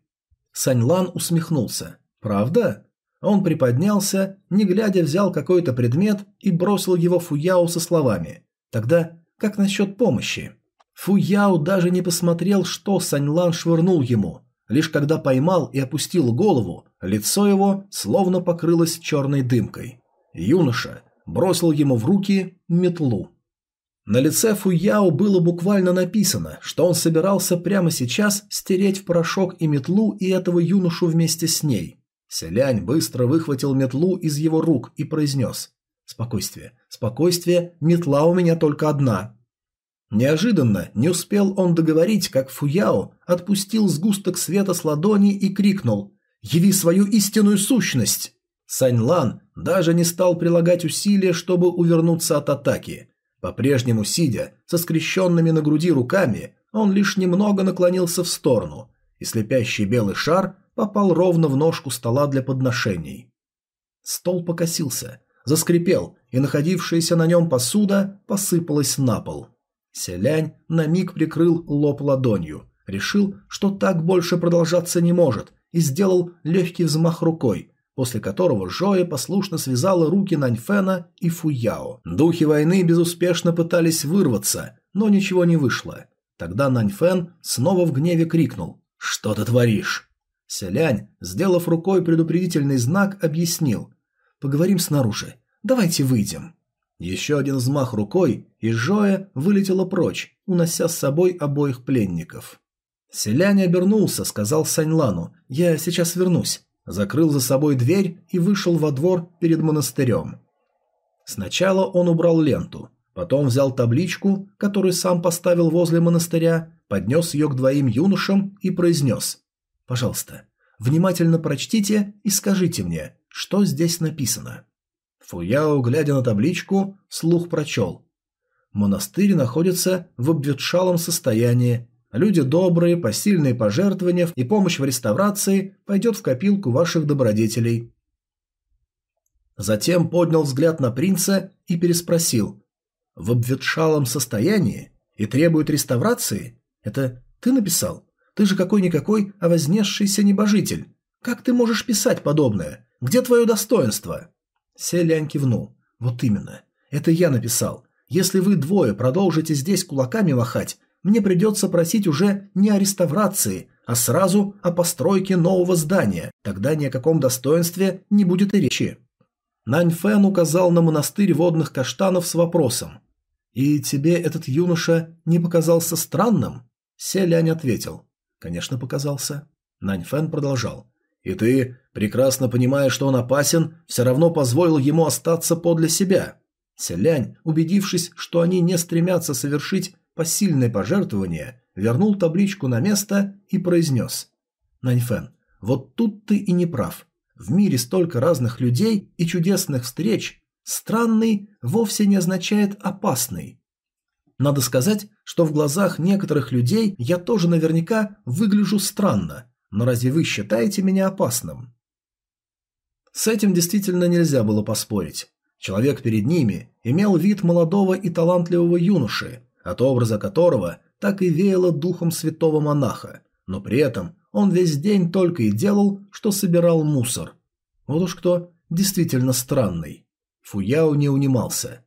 Саньлан усмехнулся. «Правда?» Он приподнялся, не глядя взял какой-то предмет и бросил его Фуяо со словами. «Тогда как насчет помощи?» Фуяо даже не посмотрел, что Саньлан швырнул ему. Лишь когда поймал и опустил голову, лицо его словно покрылось черной дымкой. Юноша бросил ему в руки метлу. На лице Фуяо было буквально написано, что он собирался прямо сейчас стереть в порошок и метлу и этого юношу вместе с ней. Селянь быстро выхватил метлу из его рук и произнес «Спокойствие, спокойствие, метла у меня только одна». Неожиданно не успел он договорить, как Фуяо отпустил сгусток света с ладони и крикнул «Яви свою истинную сущность!». Сань Лан даже не стал прилагать усилия, чтобы увернуться от атаки. По-прежнему сидя, со скрещенными на груди руками, он лишь немного наклонился в сторону, и слепящий белый шар попал ровно в ножку стола для подношений. Стол покосился, заскрипел, и находившаяся на нем посуда посыпалась на пол. Селянь на миг прикрыл лоб ладонью, решил, что так больше продолжаться не может, и сделал легкий взмах рукой, после которого Жоя послушно связала руки Наньфена и Фуяо. Духи войны безуспешно пытались вырваться, но ничего не вышло. Тогда Наньфен снова в гневе крикнул «Что ты творишь?». Селянь, сделав рукой предупредительный знак, объяснил «Поговорим снаружи. Давайте выйдем». Еще один взмах рукой, и Жоя вылетела прочь, унося с собой обоих пленников. Селянь обернулся, сказал Саньлану «Я сейчас вернусь». Закрыл за собой дверь и вышел во двор перед монастырем. Сначала он убрал ленту, потом взял табличку, которую сам поставил возле монастыря, поднес ее к двоим юношам и произнес «Пожалуйста, внимательно прочтите и скажите мне, что здесь написано». Фуяо, глядя на табличку, слух прочел. Монастырь находится в обветшалом состоянии. Люди добрые, посильные пожертвования и помощь в реставрации пойдет в копилку ваших добродетелей. Затем поднял взгляд на принца и переспросил. «В обветшалом состоянии? И требует реставрации? Это ты написал? Ты же какой-никакой, а вознесшийся небожитель. Как ты можешь писать подобное? Где твое достоинство?» Селянь кивнул. «Вот именно. Это я написал. Если вы двое продолжите здесь кулаками махать, мне придется просить уже не о реставрации, а сразу о постройке нового здания. Тогда ни о каком достоинстве не будет и речи». Нань Фэн указал на монастырь водных каштанов с вопросом. «И тебе этот юноша не показался странным?» Селянь ответил. «Конечно, показался». Нань Фэн продолжал. И ты, прекрасно понимая, что он опасен, все равно позволил ему остаться подле себя. Селянь, убедившись, что они не стремятся совершить посильное пожертвование, вернул табличку на место и произнес. Наньфен, вот тут ты и не прав. В мире столько разных людей и чудесных встреч. Странный вовсе не означает опасный. Надо сказать, что в глазах некоторых людей я тоже наверняка выгляжу странно, но разве вы считаете меня опасным? С этим действительно нельзя было поспорить. Человек перед ними имел вид молодого и талантливого юноши, от образа которого так и веяло духом святого монаха, но при этом он весь день только и делал, что собирал мусор. Вот уж кто действительно странный. Фуяо не унимался.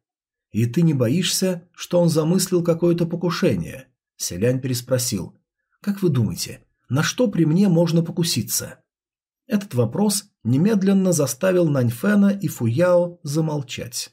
«И ты не боишься, что он замыслил какое-то покушение?» Селянь переспросил. «Как вы думаете, на что при мне можно покуситься? Этот вопрос немедленно заставил Наньфена и Фуяо замолчать.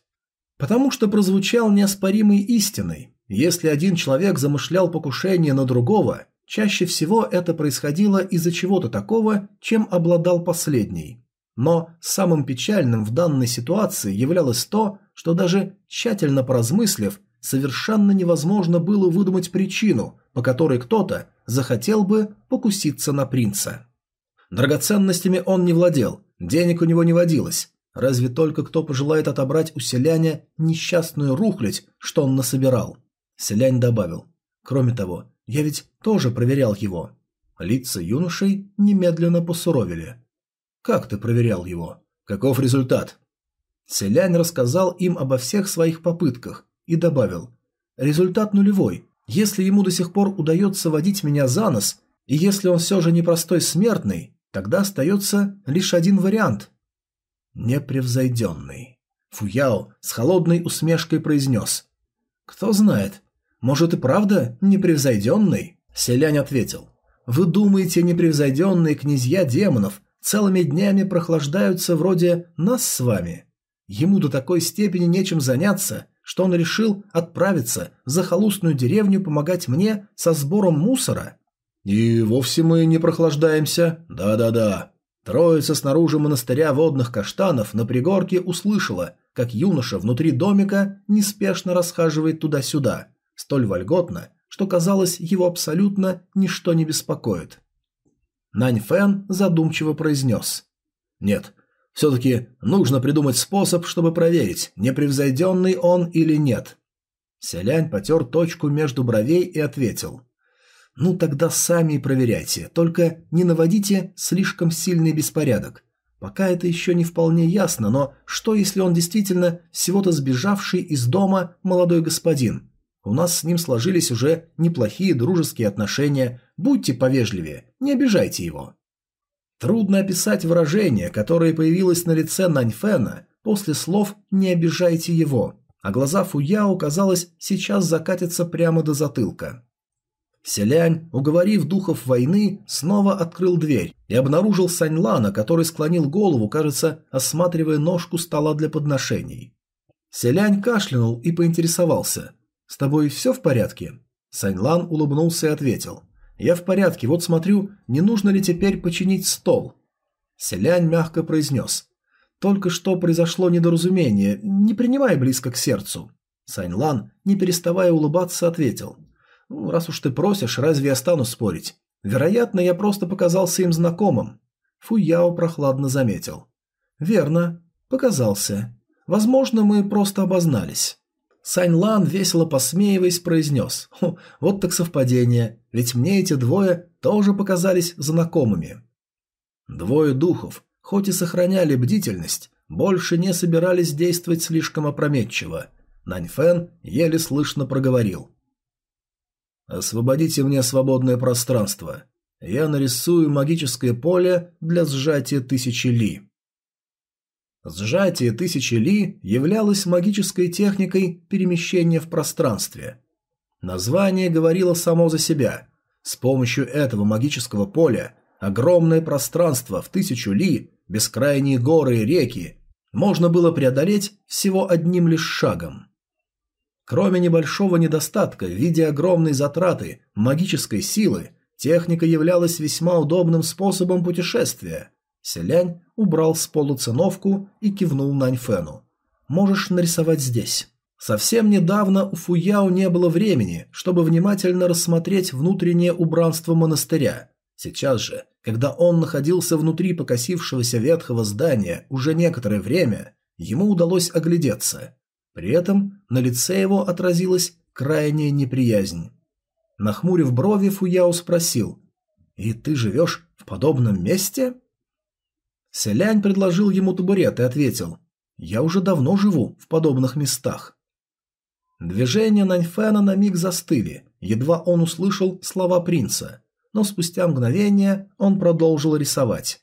Потому что прозвучал неоспоримой истиной. Если один человек замышлял покушение на другого, чаще всего это происходило из-за чего-то такого, чем обладал последний. Но самым печальным в данной ситуации являлось то, что даже тщательно поразмыслив, совершенно невозможно было выдумать причину, по которой кто-то захотел бы покуситься на принца. Драгоценностями он не владел, денег у него не водилось. Разве только кто пожелает отобрать у селяня несчастную рухлядь, что он насобирал? Селянь добавил. Кроме того, я ведь тоже проверял его. Лица юношей немедленно посуровили. «Как ты проверял его? Каков результат?» Селянь рассказал им обо всех своих попытках и добавил. «Результат нулевой. Если ему до сих пор удается водить меня за нос, и если он все же непростой смертный, тогда остается лишь один вариант. Непревзойденный. Фуяо с холодной усмешкой произнес. «Кто знает, может и правда непревзойденный?» Селянь ответил. «Вы думаете, непревзойденные князья демонов целыми днями прохлаждаются вроде нас с вами? Ему до такой степени нечем заняться, что он решил отправиться в захолустную деревню помогать мне со сбором мусора?» «И вовсе мы не прохлаждаемся. Да-да-да». Троица снаружи монастыря водных каштанов на пригорке услышала, как юноша внутри домика неспешно расхаживает туда-сюда, столь вольготно, что казалось, его абсолютно ничто не беспокоит. Нань Фэн задумчиво произнес. «Нет, все-таки нужно придумать способ, чтобы проверить, непревзойденный он или нет». Селянь потер точку между бровей и ответил. Ну тогда сами и проверяйте, только не наводите слишком сильный беспорядок. Пока это еще не вполне ясно, но что если он действительно всего-то сбежавший из дома молодой господин? У нас с ним сложились уже неплохие дружеские отношения, будьте повежливее, не обижайте его. Трудно описать выражение, которое появилось на лице Наньфена после слов «не обижайте его», а глаза Фуяо, казалось, сейчас закатятся прямо до затылка. Селянь, уговорив духов войны, снова открыл дверь и обнаружил Саньлана, который склонил голову, кажется, осматривая ножку стола для подношений. Селянь кашлянул и поинтересовался. «С тобой все в порядке?» Саньлан улыбнулся и ответил. «Я в порядке, вот смотрю, не нужно ли теперь починить стол?» Селянь мягко произнес. «Только что произошло недоразумение, не принимай близко к сердцу». Саньлан, не переставая улыбаться, ответил – ну, раз уж ты просишь, разве я стану спорить? Вероятно, я просто показался им знакомым. Фуяо прохладно заметил. Верно, показался. Возможно, мы просто обознались. Сань Лан, весело посмеиваясь, произнес. вот так совпадение, ведь мне эти двое тоже показались знакомыми. Двое духов, хоть и сохраняли бдительность, больше не собирались действовать слишком опрометчиво. Нань Фэн еле слышно проговорил. Освободите мне свободное пространство. Я нарисую магическое поле для сжатия тысячи ли. Сжатие тысячи ли являлось магической техникой перемещения в пространстве. Название говорило само за себя. С помощью этого магического поля огромное пространство в тысячу ли, бескрайние горы и реки можно было преодолеть всего одним лишь шагом. Кроме небольшого недостатка в виде огромной затраты магической силы, техника являлась весьма удобным способом путешествия. Селянь убрал с полу циновку и кивнул Наньфену. «Можешь нарисовать здесь». Совсем недавно у Фуяо не было времени, чтобы внимательно рассмотреть внутреннее убранство монастыря. Сейчас же, когда он находился внутри покосившегося ветхого здания уже некоторое время, ему удалось оглядеться – при этом на лице его отразилась крайняя неприязнь. Нахмурив брови, Фуяо спросил, «И ты живешь в подобном месте?» Селянь предложил ему табурет и ответил, «Я уже давно живу в подобных местах». Движения Наньфена на миг застыли, едва он услышал слова принца, но спустя мгновение он продолжил рисовать.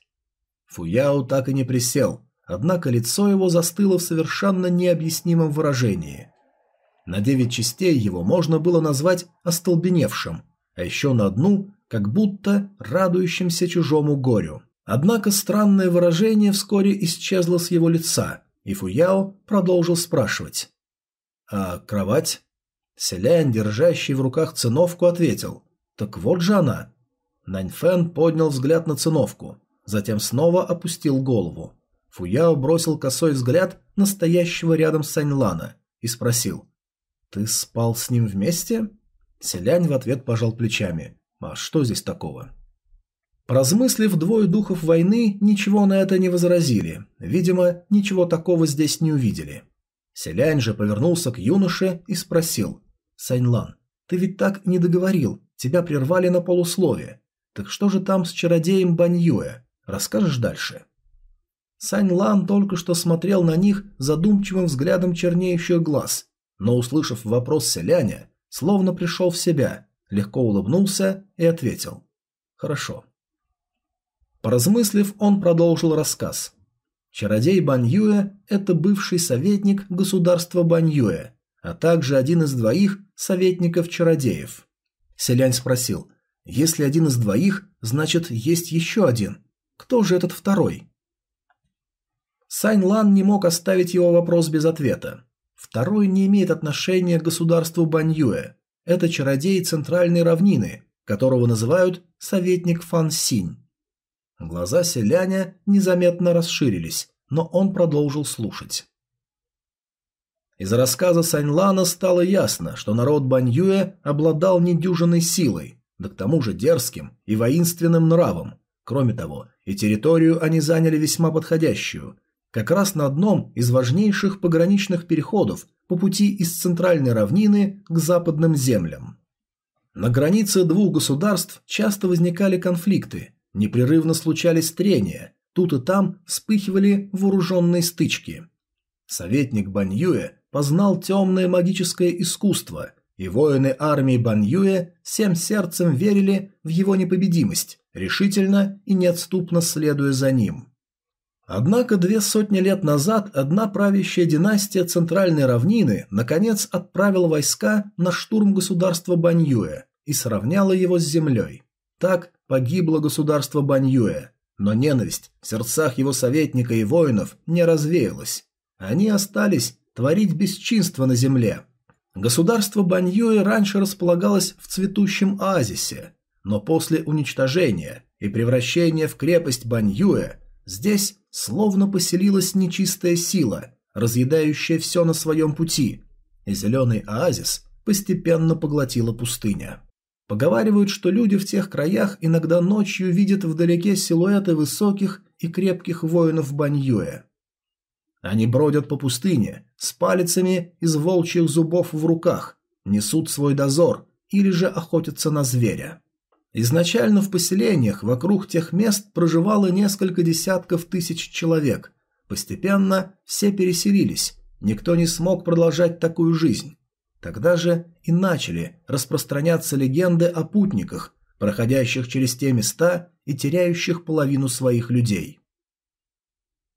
Фуяо так и не присел, однако лицо его застыло в совершенно необъяснимом выражении. На девять частей его можно было назвать остолбеневшим, а еще на одну – как будто радующимся чужому горю. Однако странное выражение вскоре исчезло с его лица, и Фуяо продолжил спрашивать. «А кровать?» Селянь, держащий в руках циновку, ответил. «Так вот же она». Наньфэн поднял взгляд на циновку, затем снова опустил голову. Фуяо бросил косой взгляд на стоящего рядом Саньлана и спросил. «Ты спал с ним вместе?» Селянь в ответ пожал плечами. «А что здесь такого?» Поразмыслив, двое духов войны ничего на это не возразили. Видимо, ничего такого здесь не увидели. Селянь же повернулся к юноше и спросил. «Саньлан, ты ведь так не договорил, тебя прервали на полусловие. Так что же там с чародеем Баньюэ? Расскажешь дальше?» Сань Лан только что смотрел на них задумчивым взглядом чернеющих глаз, но, услышав вопрос селяня, словно пришел в себя, легко улыбнулся и ответил. «Хорошо». Поразмыслив, он продолжил рассказ. Чародей Баньюэ – это бывший советник государства Баньюэ, а также один из двоих советников-чародеев. Селянь спросил, если один из двоих, значит есть еще один. Кто же этот второй? Сань Лан не мог оставить его вопрос без ответа. Второй не имеет отношения к государству Баньюэ. Это чародей Центральной равнины, которого называют советник Фан Синь. Глаза селяня незаметно расширились, но он продолжил слушать. Из рассказа Саньлана стало ясно, что народ Баньюэ обладал недюжинной силой, да к тому же дерзким и воинственным нравом. Кроме того, и территорию они заняли весьма подходящую, как раз на одном из важнейших пограничных переходов по пути из центральной равнины к западным землям. На границе двух государств часто возникали конфликты, Непрерывно случались трения, тут и там вспыхивали вооруженные стычки. Советник Баньюэ познал темное магическое искусство, и воины армии Баньюэ всем сердцем верили в его непобедимость, решительно и неотступно следуя за ним. Однако две сотни лет назад одна правящая династия Центральной равнины наконец отправила войска на штурм государства Баньюэ и сравняла его с землей. Так погибло государство Баньюэ, но ненависть в сердцах его советника и воинов не развеялась. Они остались творить бесчинство на земле. Государство Баньюэ раньше располагалось в цветущем оазисе, но после уничтожения и превращения в крепость Баньюэ здесь словно поселилась нечистая сила, разъедающая все на своем пути, и зеленый оазис постепенно поглотила пустыня. Поговаривают, что люди в тех краях иногда ночью видят вдалеке силуэты высоких и крепких воинов Баньюэ. Они бродят по пустыне с палицами из волчьих зубов в руках, несут свой дозор или же охотятся на зверя. Изначально в поселениях вокруг тех мест проживало несколько десятков тысяч человек. Постепенно все переселились, никто не смог продолжать такую жизнь. Тогда же и начали распространяться легенды о путниках, проходящих через те места и теряющих половину своих людей.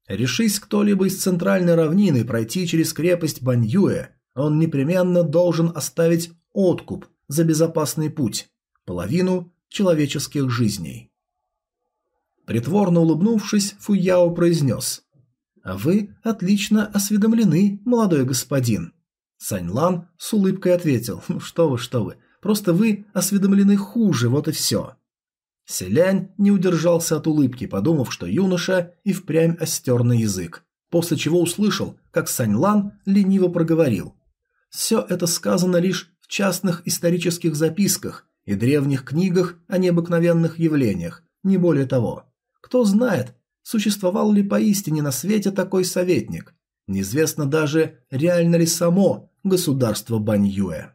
Решись кто-либо из центральной равнины пройти через крепость Баньюэ, он непременно должен оставить откуп за безопасный путь, половину человеческих жизней. Притворно улыбнувшись, Фуяо произнес «А вы отлично осведомлены, молодой господин. Саньлан с улыбкой ответил, «Ну что вы, что вы, просто вы осведомлены хуже, вот и все». Селянь не удержался от улыбки, подумав, что юноша и впрямь остер язык, после чего услышал, как Саньлан лениво проговорил. Все это сказано лишь в частных исторических записках и древних книгах о необыкновенных явлениях, не более того. Кто знает, существовал ли поистине на свете такой советник. Неизвестно даже, реально ли само государства Баньюэ.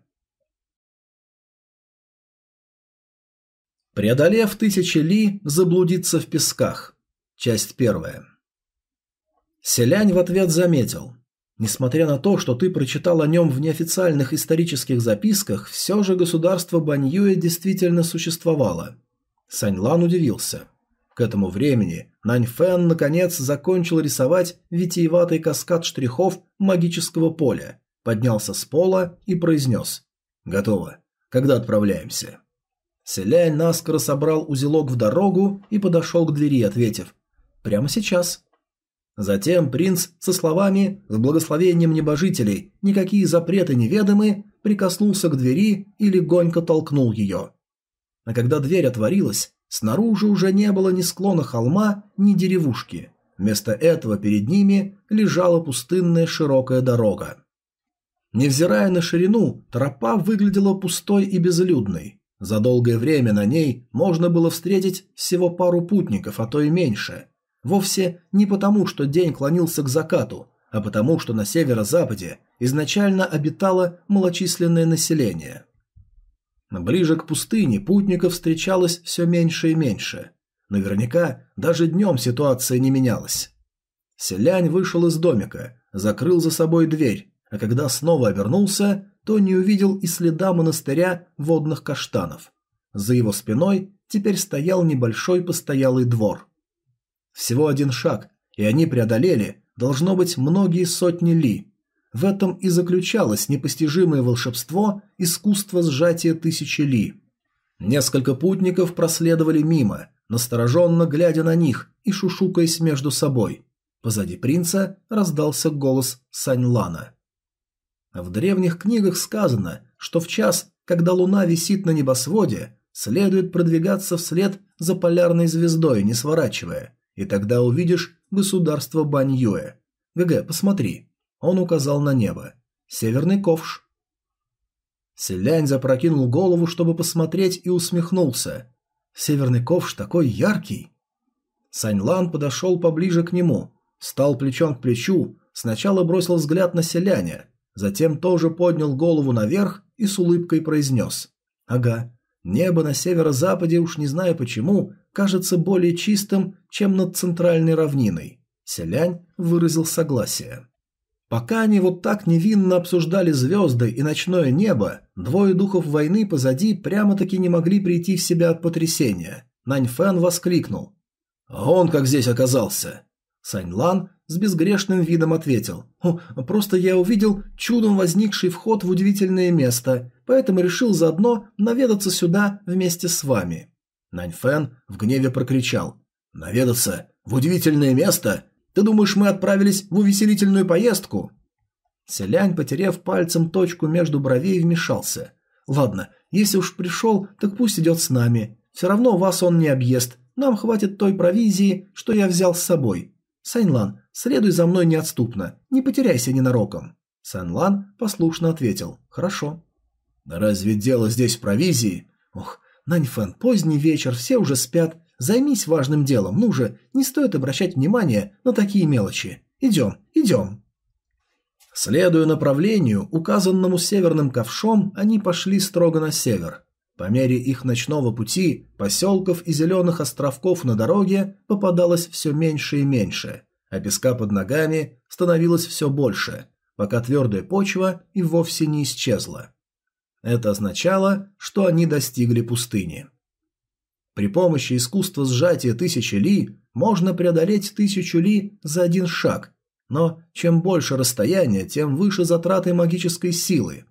Преодолев тысячи ли, заблудиться в песках. Часть первая. Селянь в ответ заметил. Несмотря на то, что ты прочитал о нем в неофициальных исторических записках, все же государство Баньюэ действительно существовало. Саньлан удивился. К этому времени Нань Фэн наконец закончил рисовать витиеватый каскад штрихов магического поля поднялся с пола и произнес «Готово. Когда отправляемся?» Селянь наскоро собрал узелок в дорогу и подошел к двери, ответив «Прямо сейчас». Затем принц со словами «С благословением небожителей никакие запреты неведомы» прикоснулся к двери и легонько толкнул ее. А когда дверь отворилась, снаружи уже не было ни склона холма, ни деревушки. Вместо этого перед ними лежала пустынная широкая дорога. Невзирая на ширину, тропа выглядела пустой и безлюдной. За долгое время на ней можно было встретить всего пару путников, а то и меньше. Вовсе не потому, что день клонился к закату, а потому, что на северо-западе изначально обитало малочисленное население. Ближе к пустыне путников встречалось все меньше и меньше. Наверняка даже днем ситуация не менялась. Селянь вышел из домика, закрыл за собой дверь, а когда снова обернулся, то не увидел и следа монастыря водных каштанов. За его спиной теперь стоял небольшой постоялый двор. Всего один шаг, и они преодолели, должно быть, многие сотни ли. В этом и заключалось непостижимое волшебство искусства сжатия тысячи ли. Несколько путников проследовали мимо, настороженно глядя на них и шушукаясь между собой. Позади принца раздался голос Саньлана. В древних книгах сказано, что в час, когда луна висит на небосводе, следует продвигаться вслед за полярной звездой, не сворачивая, и тогда увидишь государство Баньюэ. ГГ, посмотри. Он указал на небо. Северный ковш. Селянь запрокинул голову, чтобы посмотреть, и усмехнулся. Северный ковш такой яркий. Саньлан подошел поближе к нему, стал плечом к плечу, сначала бросил взгляд на селяня, затем тоже поднял голову наверх и с улыбкой произнес. «Ага, небо на северо-западе, уж не знаю почему, кажется более чистым, чем над центральной равниной». Селянь выразил согласие. Пока они вот так невинно обсуждали звезды и ночное небо, двое духов войны позади прямо-таки не могли прийти в себя от потрясения. Нань Фэн воскликнул. «А он как здесь оказался?» Сань с безгрешным видом ответил. «О, просто я увидел чудом возникший вход в удивительное место, поэтому решил заодно наведаться сюда вместе с вами». Нань Фэн в гневе прокричал. «Наведаться в удивительное место? Ты думаешь, мы отправились в увеселительную поездку?» Селянь, потеряв пальцем точку между бровей, вмешался. «Ладно, если уж пришел, так пусть идет с нами. Все равно вас он не объест. Нам хватит той провизии, что я взял с собой. Саньлан, следуй за мной неотступно. Не потеряйся ненароком». Саньлан послушно ответил. «Хорошо». «Разве дело здесь в провизии?» «Ох, Наньфэн, поздний вечер, все уже спят. Займись важным делом, ну же, не стоит обращать внимание на такие мелочи. Идем, идем. Следуя направлению, указанному северным ковшом, они пошли строго на север. По мере их ночного пути, поселков и зеленых островков на дороге попадалось все меньше и меньше, а песка под ногами становилось все больше, пока твердая почва и вовсе не исчезла. Это означало, что они достигли пустыни. При помощи искусства сжатия тысячи ли можно преодолеть тысячу ли за один шаг, но чем больше расстояние, тем выше затраты магической силы.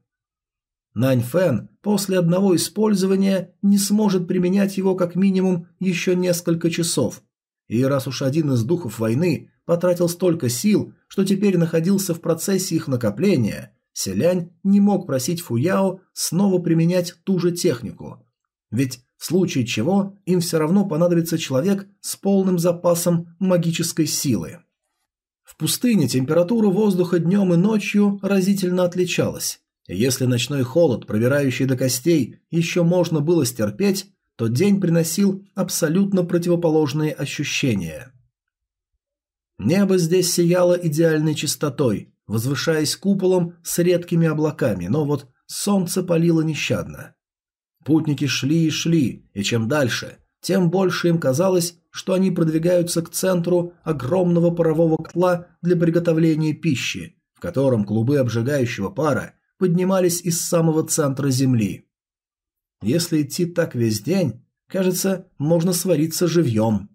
Нань Фэн после одного использования не сможет применять его как минимум еще несколько часов. И раз уж один из духов войны потратил столько сил, что теперь находился в процессе их накопления, Селянь не мог просить Фуяо снова применять ту же технику. Ведь в случае чего им все равно понадобится человек с полным запасом магической силы. В пустыне температура воздуха днем и ночью разительно отличалась. если ночной холод, пробирающий до костей, еще можно было стерпеть, то день приносил абсолютно противоположные ощущения. Небо здесь сияло идеальной чистотой, возвышаясь куполом с редкими облаками, но вот солнце палило нещадно. Путники шли и шли, и чем дальше, тем больше им казалось, что они продвигаются к центру огромного парового котла для приготовления пищи, в котором клубы обжигающего пара поднимались из самого центра Земли. Если идти так весь день, кажется, можно свариться живьем.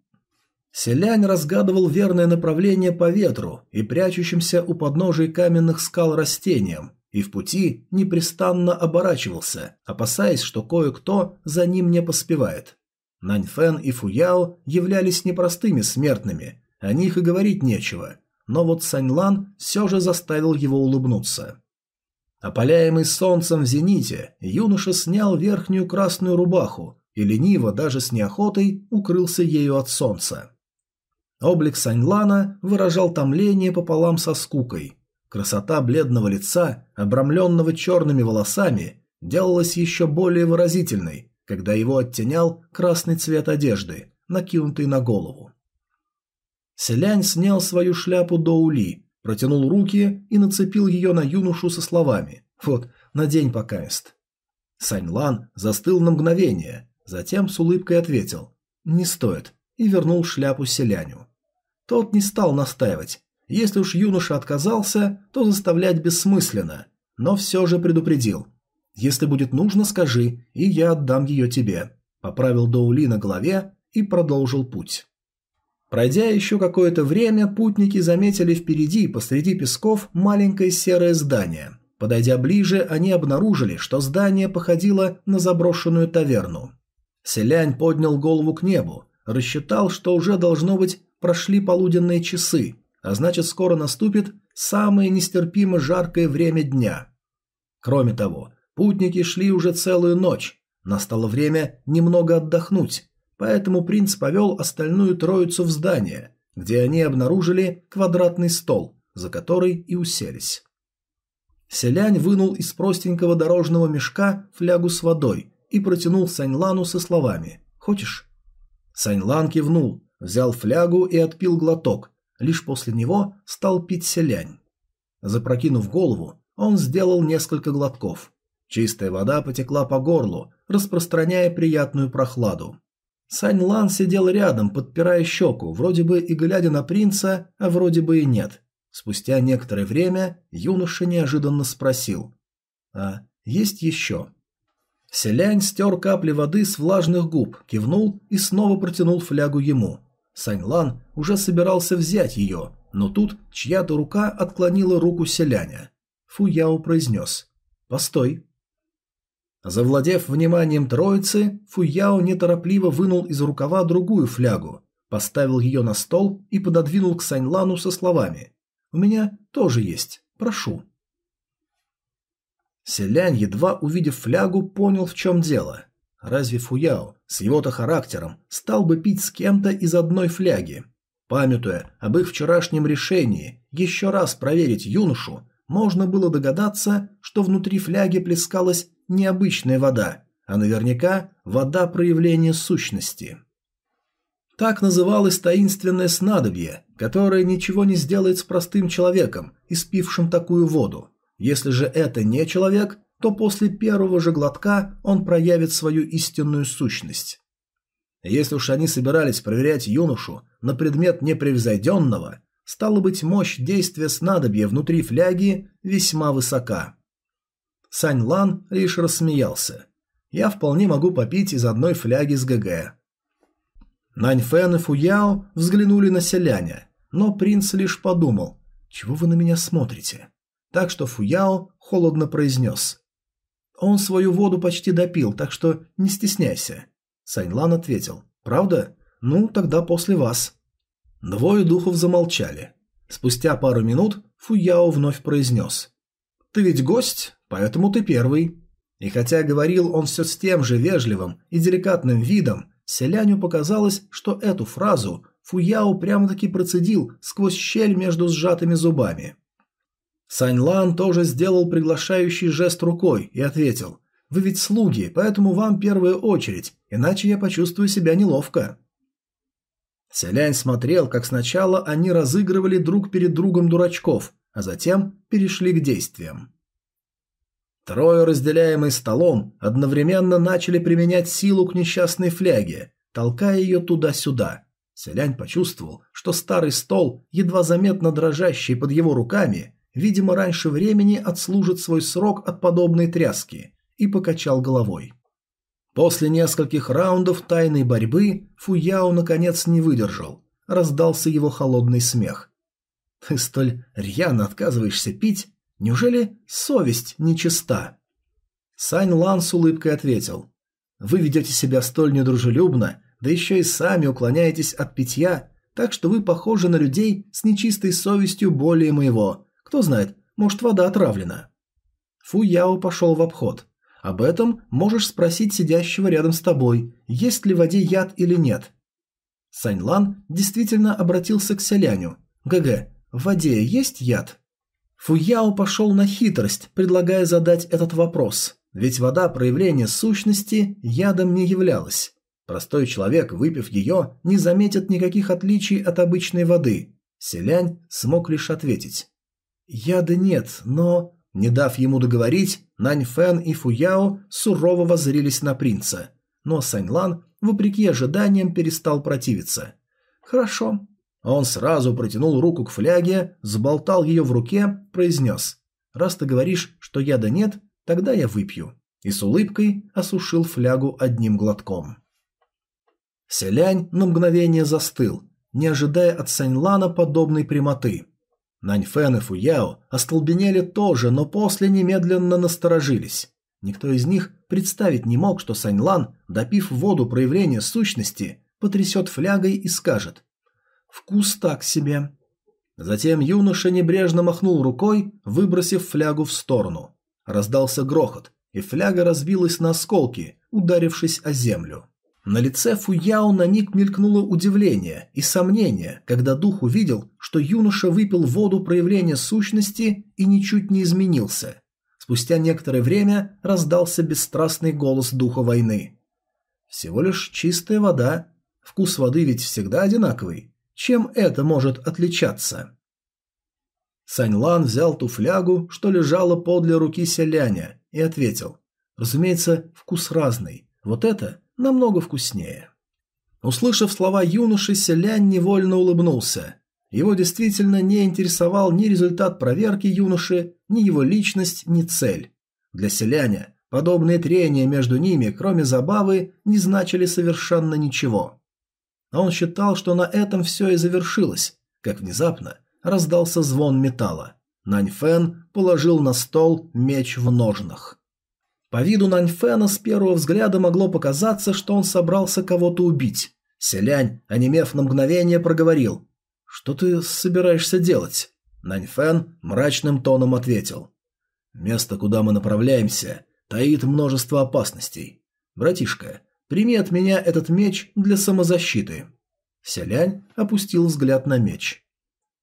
Селянь разгадывал верное направление по ветру и прячущимся у подножий каменных скал растениям, и в пути непрестанно оборачивался, опасаясь, что кое-кто за ним не поспевает. Наньфэн и Фуяо являлись непростыми смертными, о них и говорить нечего, но вот Саньлан все же заставил его улыбнуться. Опаляемый солнцем в зените, юноша снял верхнюю красную рубаху и лениво, даже с неохотой, укрылся ею от солнца. Облик Саньлана выражал томление пополам со скукой – Красота бледного лица, обрамленного черными волосами, делалась еще более выразительной, когда его оттенял красный цвет одежды, накинутый на голову. Селянь снял свою шляпу до ули, протянул руки и нацепил ее на юношу со словами «Вот, надень покаест». Сань Лан застыл на мгновение, затем с улыбкой ответил «Не стоит» и вернул шляпу селяню. Тот не стал настаивать. Если уж юноша отказался, то заставлять бессмысленно, но все же предупредил. «Если будет нужно, скажи, и я отдам ее тебе», поправил Доули на голове и продолжил путь. Пройдя еще какое-то время, путники заметили впереди, посреди песков, маленькое серое здание. Подойдя ближе, они обнаружили, что здание походило на заброшенную таверну. Селянь поднял голову к небу, рассчитал, что уже должно быть прошли полуденные часы, а значит скоро наступит самое нестерпимо жаркое время дня. Кроме того, путники шли уже целую ночь, настало время немного отдохнуть, поэтому принц повел остальную троицу в здание, где они обнаружили квадратный стол, за который и уселись. Селянь вынул из простенького дорожного мешка флягу с водой и протянул Саньлану со словами «Хочешь?». Саньлан кивнул, взял флягу и отпил глоток, лишь после него стал пить селянь. Запрокинув голову, он сделал несколько глотков. Чистая вода потекла по горлу, распространяя приятную прохладу. Сань Лан сидел рядом, подпирая щеку, вроде бы и глядя на принца, а вроде бы и нет. Спустя некоторое время юноша неожиданно спросил. «А есть еще?» Селянь стер капли воды с влажных губ, кивнул и снова протянул флягу ему. Сань Лан уже собирался взять ее, но тут чья-то рука отклонила руку селяня. Фу Яо произнес. «Постой». Завладев вниманием троицы, Фуяо неторопливо вынул из рукава другую флягу, поставил ее на стол и пододвинул к Саньлану со словами «У меня тоже есть, прошу». Селянь, едва увидев флягу, понял, в чем дело. Разве Фуяо с его-то характером стал бы пить с кем-то из одной фляги? Памятуя об их вчерашнем решении еще раз проверить юношу, можно было догадаться, что внутри фляги плескалась необычная вода, а наверняка вода проявления сущности. Так называлось таинственное снадобье, которое ничего не сделает с простым человеком, испившим такую воду. Если же это не человек, то после первого же глотка он проявит свою истинную сущность. Если уж они собирались проверять юношу на предмет непревзойденного, стало быть, мощь действия снадобья внутри фляги весьма высока. Сань Лан лишь рассмеялся. «Я вполне могу попить из одной фляги с ГГ». Нань Фэн и Фуяо взглянули на селяня, но принц лишь подумал, «Чего вы на меня смотрите?» Так что Фуяо холодно произнес. «Он свою воду почти допил, так что не стесняйся». Сань Лан ответил, «Правда? Ну, тогда после вас». Двое духов замолчали. Спустя пару минут Фуяо вновь произнес. «Ты ведь гость, поэтому ты первый». И хотя говорил он все с тем же вежливым и деликатным видом, селяню показалось, что эту фразу Фуяо прямо-таки процедил сквозь щель между сжатыми зубами. Сань Лан тоже сделал приглашающий жест рукой и ответил «Вы ведь слуги, поэтому вам первая очередь, иначе я почувствую себя неловко». Селянь смотрел, как сначала они разыгрывали друг перед другом дурачков, а затем перешли к действиям. Трое, разделяемые столом, одновременно начали применять силу к несчастной фляге, толкая ее туда-сюда. Селянь почувствовал, что старый стол, едва заметно дрожащий под его руками, видимо, раньше времени отслужит свой срок от подобной тряски, и покачал головой. После нескольких раундов тайной борьбы Фуяо наконец не выдержал. Раздался его холодный смех. «Ты столь рьяно отказываешься пить? Неужели совесть нечиста?» Сань Лан с улыбкой ответил. «Вы ведете себя столь недружелюбно, да еще и сами уклоняетесь от питья, так что вы похожи на людей с нечистой совестью более моего. Кто знает, может, вода отравлена». Фу Яо пошел в обход. Об этом можешь спросить сидящего рядом с тобой, есть ли в воде яд или нет. Сань Лан действительно обратился к селяню. «ГГ, в воде есть яд?» Фу Яо пошел на хитрость, предлагая задать этот вопрос, ведь вода проявления сущности ядом не являлась. Простой человек, выпив ее, не заметит никаких отличий от обычной воды. Селянь смог лишь ответить. Яда нет, но Не дав ему договорить, Нань Фэн и Фуяо сурово воззрились на принца. Но Саньлан, вопреки ожиданиям, перестал противиться. «Хорошо». Он сразу протянул руку к фляге, заболтал ее в руке, произнес. «Раз ты говоришь, что яда нет, тогда я выпью». И с улыбкой осушил флягу одним глотком. Селянь на мгновение застыл, не ожидая от Саньлана подобной прямоты. Наньфэн и Фуяо остолбенели тоже, но после немедленно насторожились. Никто из них представить не мог, что Саньлан, допив воду проявления сущности, потрясет флягой и скажет «Вкус так себе». Затем юноша небрежно махнул рукой, выбросив флягу в сторону. Раздался грохот, и фляга разбилась на осколки, ударившись о землю. На лице Фуяо на миг мелькнуло удивление и сомнение, когда дух увидел, что юноша выпил воду проявления сущности и ничуть не изменился. Спустя некоторое время раздался бесстрастный голос духа войны. «Всего лишь чистая вода. Вкус воды ведь всегда одинаковый. Чем это может отличаться?» Саньлан взял ту флягу, что лежала подле руки селяня, и ответил. «Разумеется, вкус разный. Вот это намного вкуснее. Услышав слова юноши, селянь невольно улыбнулся. Его действительно не интересовал ни результат проверки юноши, ни его личность, ни цель. Для селяня подобные трения между ними, кроме забавы, не значили совершенно ничего. А он считал, что на этом все и завершилось, как внезапно раздался звон металла. Наньфэн положил на стол меч в ножнах. По виду Наньфена с первого взгляда могло показаться, что он собрался кого-то убить. Селянь, онемев на мгновение, проговорил. «Что ты собираешься делать?» Наньфен мрачным тоном ответил. «Место, куда мы направляемся, таит множество опасностей. Братишка, прими от меня этот меч для самозащиты». Селянь опустил взгляд на меч.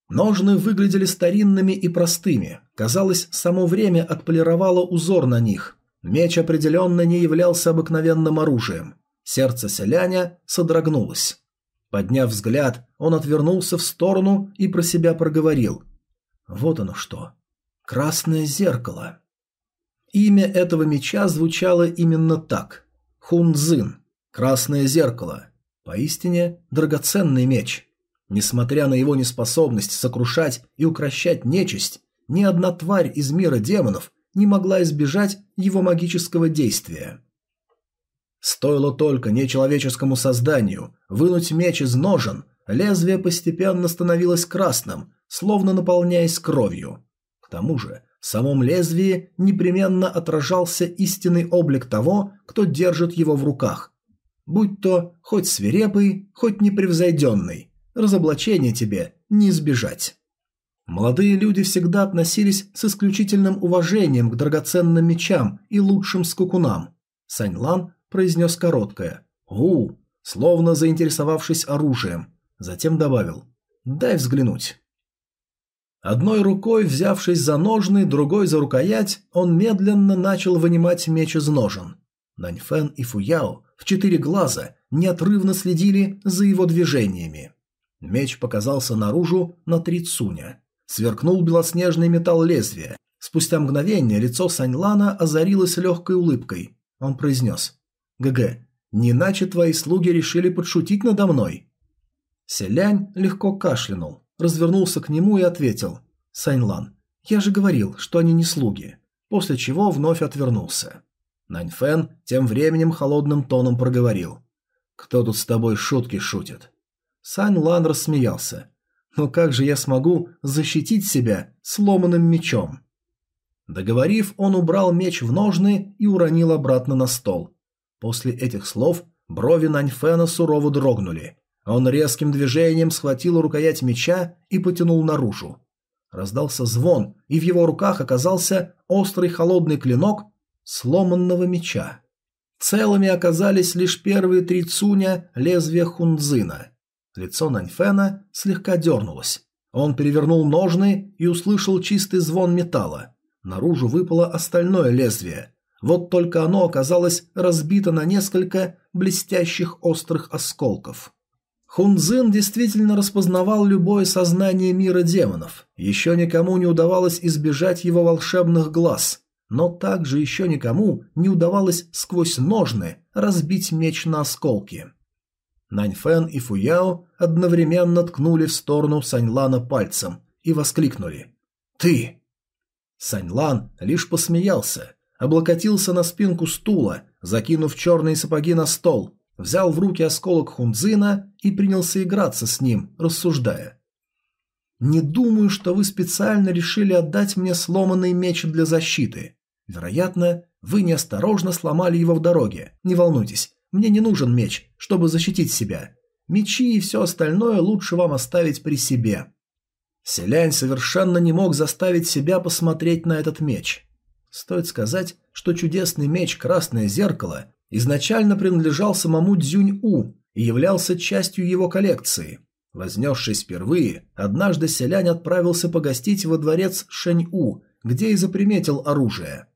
Ножны выглядели старинными и простыми. Казалось, само время отполировало узор на них, Меч определенно не являлся обыкновенным оружием. Сердце селяня содрогнулось. Подняв взгляд, он отвернулся в сторону и про себя проговорил. Вот оно что. Красное зеркало. Имя этого меча звучало именно так. Хунзин. Красное зеркало. Поистине драгоценный меч. Несмотря на его неспособность сокрушать и укращать нечисть, ни одна тварь из мира демонов не могла избежать его магического действия. Стоило только нечеловеческому созданию вынуть меч из ножен, лезвие постепенно становилось красным, словно наполняясь кровью. К тому же, в самом лезвии непременно отражался истинный облик того, кто держит его в руках. Будь то хоть свирепый, хоть непревзойденный, разоблачения тебе не избежать. Молодые люди всегда относились с исключительным уважением к драгоценным мечам и лучшим скукунам. Саньлан произнес короткое «У», словно заинтересовавшись оружием. Затем добавил «Дай взглянуть». Одной рукой, взявшись за ножны, другой за рукоять, он медленно начал вынимать меч из ножен. Наньфэн и Фуяо в четыре глаза неотрывно следили за его движениями. Меч показался наружу на три цуня. Сверкнул белоснежный металл лезвия. Спустя мгновение лицо Саньлана озарилось легкой улыбкой. Он произнес. «ГГ, не иначе твои слуги решили подшутить надо мной?» Селянь легко кашлянул, развернулся к нему и ответил. «Саньлан, я же говорил, что они не слуги». После чего вновь отвернулся. Наньфэн тем временем холодным тоном проговорил. «Кто тут с тобой шутки шутит?» Сань Лан рассмеялся. Но как же я смогу защитить себя сломанным мечом? Договорив, он убрал меч в ножны и уронил обратно на стол. После этих слов брови Наньфена сурово дрогнули. Он резким движением схватил рукоять меча и потянул наружу. Раздался звон, и в его руках оказался острый холодный клинок сломанного меча. Целыми оказались лишь первые три цуня лезвия хунзына. Лицо Наньфена слегка дернулось. Он перевернул ножны и услышал чистый звон металла. Наружу выпало остальное лезвие. Вот только оно оказалось разбито на несколько блестящих острых осколков. Хунзин действительно распознавал любое сознание мира демонов. Еще никому не удавалось избежать его волшебных глаз, но также еще никому не удавалось сквозь ножны разбить меч на осколки. Наньфэн и Фуяо одновременно ткнули в сторону Саньлана пальцем и воскликнули «Ты!». Саньлан лишь посмеялся, облокотился на спинку стула, закинув черные сапоги на стол, взял в руки осколок Хунзина и принялся играться с ним, рассуждая. «Не думаю, что вы специально решили отдать мне сломанный меч для защиты. Вероятно, вы неосторожно сломали его в дороге. Не волнуйтесь, мне не нужен меч, чтобы защитить себя. Мечи и все остальное лучше вам оставить при себе». Селянь совершенно не мог заставить себя посмотреть на этот меч. Стоит сказать, что чудесный меч «Красное зеркало» изначально принадлежал самому Дзюнь-У и являлся частью его коллекции. Вознесшись впервые, однажды селянь отправился погостить во дворец Шэнь-У, где и заприметил оружие.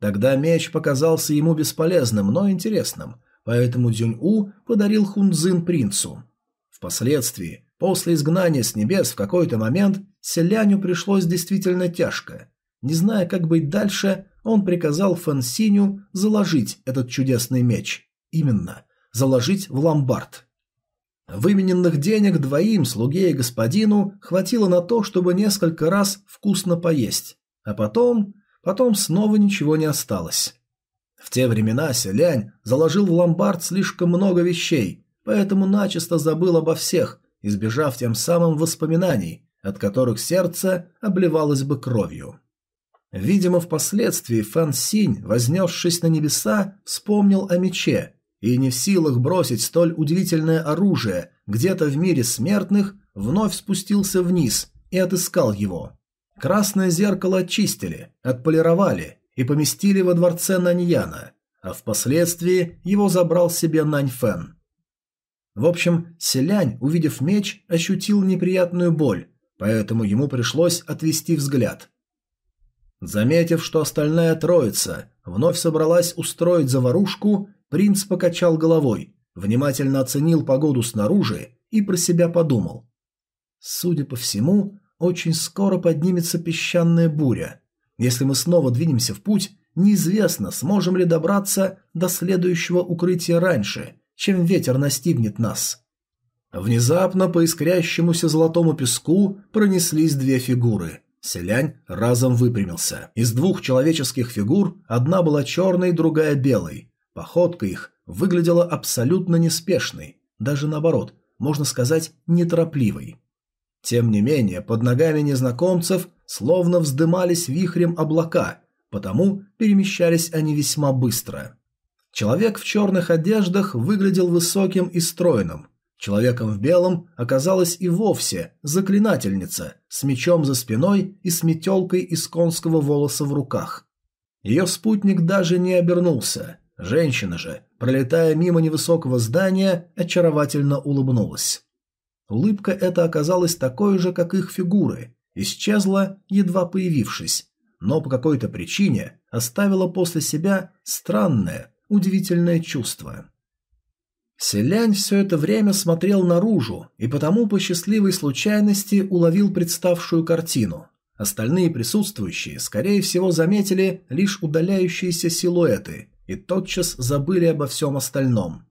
Тогда меч показался ему бесполезным, но интересным, поэтому Дзюнь-У подарил Хунцзин принцу. Впоследствии, после изгнания с небес в какой-то момент, селяню пришлось действительно тяжко. Не зная, как быть дальше, он приказал Фэн Синю заложить этот чудесный меч. Именно, заложить в ломбард. Вымененных денег двоим, слуге и господину, хватило на то, чтобы несколько раз вкусно поесть. А потом... потом снова ничего не осталось. В те времена Селянь заложил в ломбард слишком много вещей, поэтому начисто забыл обо всех, избежав тем самым воспоминаний, от которых сердце обливалось бы кровью. Видимо, впоследствии Фан Синь, вознесшись на небеса, вспомнил о мече и не в силах бросить столь удивительное оружие где-то в мире смертных, вновь спустился вниз и отыскал его. Красное зеркало очистили, отполировали и поместили во дворце Наньяна, а впоследствии его забрал себе Наньфэн. В общем, Селянь, увидев меч, ощутил неприятную боль, поэтому ему пришлось отвести взгляд – Заметив, что остальная троица вновь собралась устроить заварушку, принц покачал головой, внимательно оценил погоду снаружи и про себя подумал. Судя по всему, очень скоро поднимется песчаная буря. Если мы снова двинемся в путь, неизвестно, сможем ли добраться до следующего укрытия раньше, чем ветер настигнет нас. Внезапно по искрящемуся золотому песку пронеслись две фигуры. Селянь разом выпрямился. Из двух человеческих фигур одна была черной, другая белой. Походка их выглядела абсолютно неспешной, даже наоборот, можно сказать, неторопливой. Тем не менее, под ногами незнакомцев словно вздымались вихрем облака, потому перемещались они весьма быстро. Человек в черных одеждах выглядел высоким и стройным, Человеком в белом оказалась и вовсе заклинательница с мечом за спиной и с метелкой из конского волоса в руках. Ее спутник даже не обернулся. Женщина же, пролетая мимо невысокого здания, очаровательно улыбнулась. Улыбка эта оказалась такой же, как их фигуры, исчезла, едва появившись, но по какой-то причине оставила после себя странное, удивительное чувство. Селянь все это время смотрел наружу и потому по счастливой случайности уловил представшую картину. Остальные присутствующие, скорее всего, заметили лишь удаляющиеся силуэты и тотчас забыли обо всем остальном.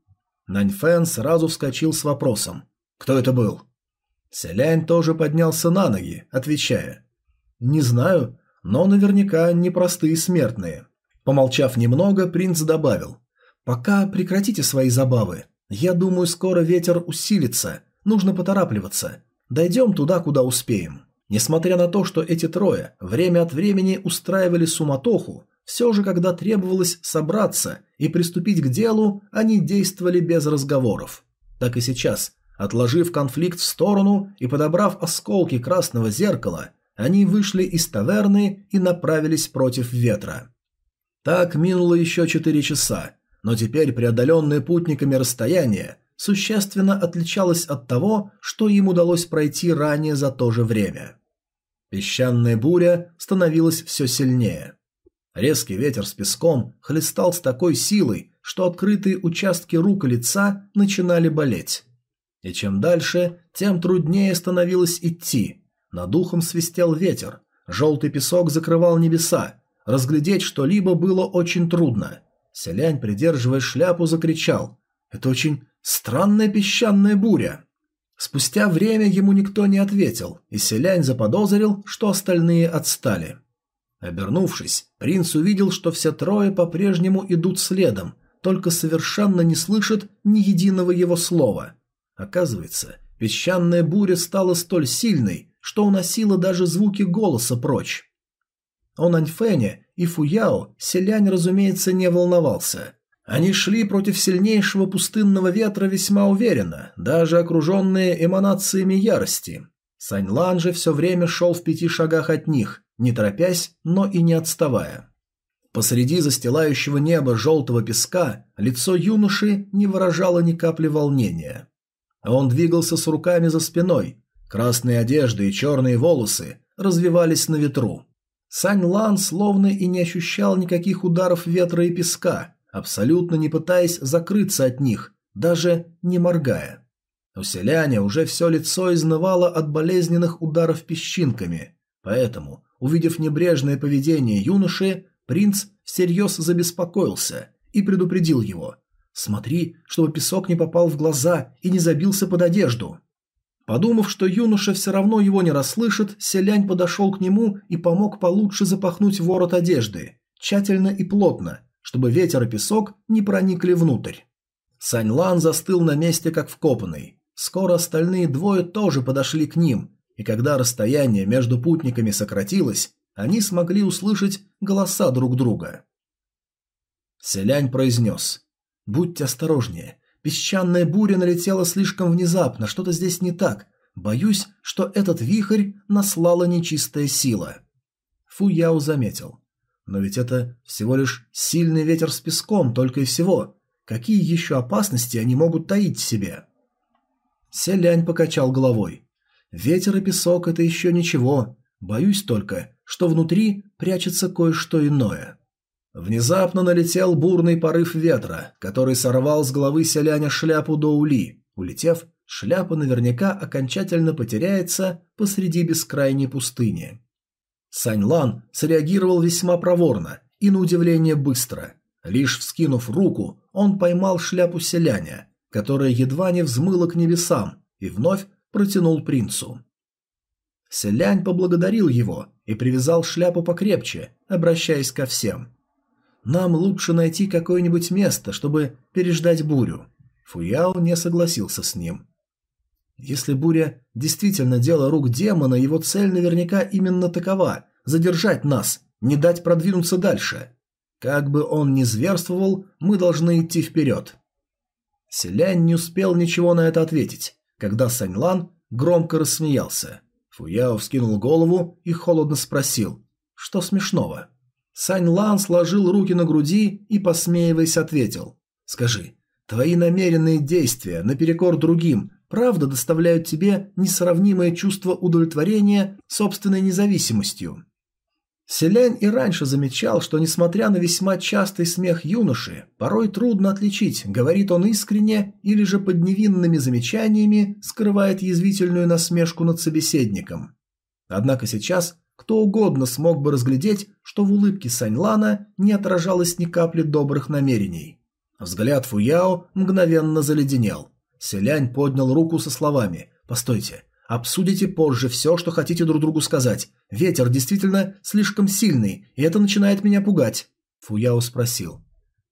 Наньфэн сразу вскочил с вопросом «Кто это был?». Селянь тоже поднялся на ноги, отвечая «Не знаю, но наверняка непростые смертные». Помолчав немного, принц добавил «Пока прекратите свои забавы, я думаю, скоро ветер усилится, нужно поторапливаться. Дойдем туда, куда успеем. Несмотря на то, что эти трое время от времени устраивали суматоху, все же, когда требовалось собраться и приступить к делу, они действовали без разговоров. Так и сейчас, отложив конфликт в сторону и подобрав осколки красного зеркала, они вышли из таверны и направились против ветра. Так минуло еще четыре часа, но теперь преодоленное путниками расстояние существенно отличалось от того, что им удалось пройти ранее за то же время. Песчаная буря становилась все сильнее. Резкий ветер с песком хлестал с такой силой, что открытые участки рук и лица начинали болеть. И чем дальше, тем труднее становилось идти. Над ухом свистел ветер, желтый песок закрывал небеса, разглядеть что-либо было очень трудно. Селянь, придерживая шляпу, закричал. «Это очень странная песчаная буря!» Спустя время ему никто не ответил, и селянь заподозрил, что остальные отстали. Обернувшись, принц увидел, что все трое по-прежнему идут следом, только совершенно не слышат ни единого его слова. Оказывается, песчаная буря стала столь сильной, что уносила даже звуки голоса прочь. О Наньфэне и Фуяо селянь, разумеется, не волновался. Они шли против сильнейшего пустынного ветра весьма уверенно, даже окруженные эманациями ярости. Саньлан же все время шел в пяти шагах от них, не торопясь, но и не отставая. Посреди застилающего неба желтого песка лицо юноши не выражало ни капли волнения. Он двигался с руками за спиной, красные одежды и черные волосы развивались на ветру. Сань Лан словно и не ощущал никаких ударов ветра и песка, абсолютно не пытаясь закрыться от них, даже не моргая. У селяня уже все лицо изнывало от болезненных ударов песчинками, поэтому, увидев небрежное поведение юноши, принц всерьез забеспокоился и предупредил его. «Смотри, чтобы песок не попал в глаза и не забился под одежду». Подумав, что юноша все равно его не расслышит, селянь подошел к нему и помог получше запахнуть ворот одежды, тщательно и плотно, чтобы ветер и песок не проникли внутрь. Сань Лан застыл на месте, как вкопанный. Скоро остальные двое тоже подошли к ним, и когда расстояние между путниками сократилось, они смогли услышать голоса друг друга. Селянь произнес «Будьте осторожнее, Песчаная буря налетела слишком внезапно, что-то здесь не так. Боюсь, что этот вихрь наслала нечистая сила. Фу Яо заметил. Но ведь это всего лишь сильный ветер с песком, только и всего. Какие еще опасности они могут таить в себе? Селянь покачал головой. Ветер и песок – это еще ничего. Боюсь только, что внутри прячется кое-что иное. Внезапно налетел бурный порыв ветра, который сорвал с головы селяня шляпу до ули. Улетев, шляпа наверняка окончательно потеряется посреди бескрайней пустыни. Сань Лан среагировал весьма проворно и, на удивление, быстро. Лишь вскинув руку, он поймал шляпу селяня, которая едва не взмыла к небесам, и вновь протянул принцу. Селянь поблагодарил его и привязал шляпу покрепче, обращаясь ко всем. Нам лучше найти какое-нибудь место, чтобы переждать бурю. Фуяо не согласился с ним. Если буря действительно дело рук демона, его цель наверняка именно такова – задержать нас, не дать продвинуться дальше. Как бы он ни зверствовал, мы должны идти вперед. Селянь не успел ничего на это ответить, когда Саньлан громко рассмеялся. Фуяо вскинул голову и холодно спросил, что смешного. Сань Лан сложил руки на груди и, посмеиваясь, ответил. «Скажи, твои намеренные действия наперекор другим правда доставляют тебе несравнимое чувство удовлетворения собственной независимостью?» Селянь и раньше замечал, что, несмотря на весьма частый смех юноши, порой трудно отличить, говорит он искренне или же под невинными замечаниями скрывает язвительную насмешку над собеседником. Однако сейчас кто угодно смог бы разглядеть, что в улыбке Саньлана не отражалось ни капли добрых намерений. Взгляд Фуяо мгновенно заледенел. Селянь поднял руку со словами «Постойте, обсудите позже все, что хотите друг другу сказать. Ветер действительно слишком сильный, и это начинает меня пугать». Фуяо спросил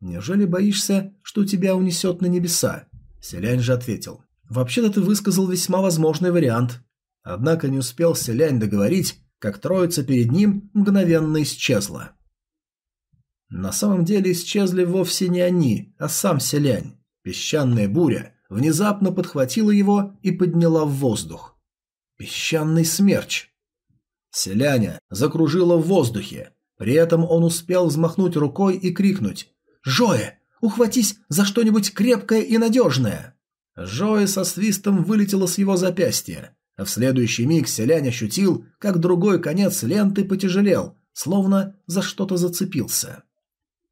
«Неужели боишься, что тебя унесет на небеса?» Селянь же ответил «Вообще-то ты высказал весьма возможный вариант». Однако не успел Селянь договорить, как троица перед ним мгновенно исчезла. На самом деле исчезли вовсе не они, а сам селянь. Песчаная буря внезапно подхватила его и подняла в воздух. Песчаный смерч. Селяня закружило в воздухе. При этом он успел взмахнуть рукой и крикнуть «Жоэ, ухватись за что-нибудь крепкое и надежное!» Жоэ со свистом вылетела с его запястья в следующий миг селянь ощутил, как другой конец ленты потяжелел, словно за что-то зацепился.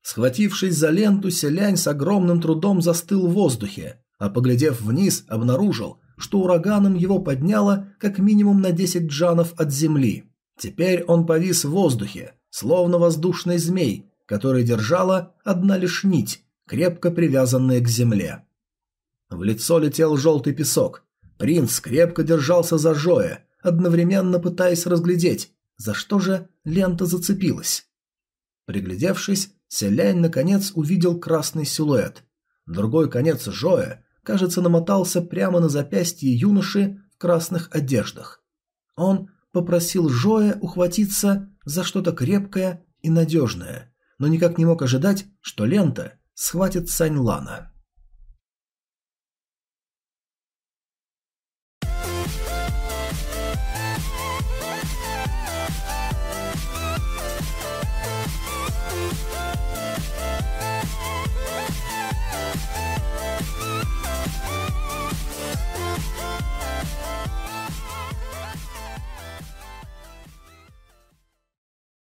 Схватившись за ленту, селянь с огромным трудом застыл в воздухе, а поглядев вниз, обнаружил, что ураганом его подняло как минимум на 10 джанов от земли. Теперь он повис в воздухе, словно воздушный змей, который держала одна лишь нить, крепко привязанная к земле. В лицо летел желтый песок. Принц крепко держался за Жоя, одновременно пытаясь разглядеть, за что же лента зацепилась. Приглядевшись, Селянь наконец увидел красный силуэт. Другой конец Жоя, кажется, намотался прямо на запястье юноши в красных одеждах. Он попросил Жоя ухватиться за что-то крепкое и надежное, но никак не мог ожидать, что лента схватит Саньлана.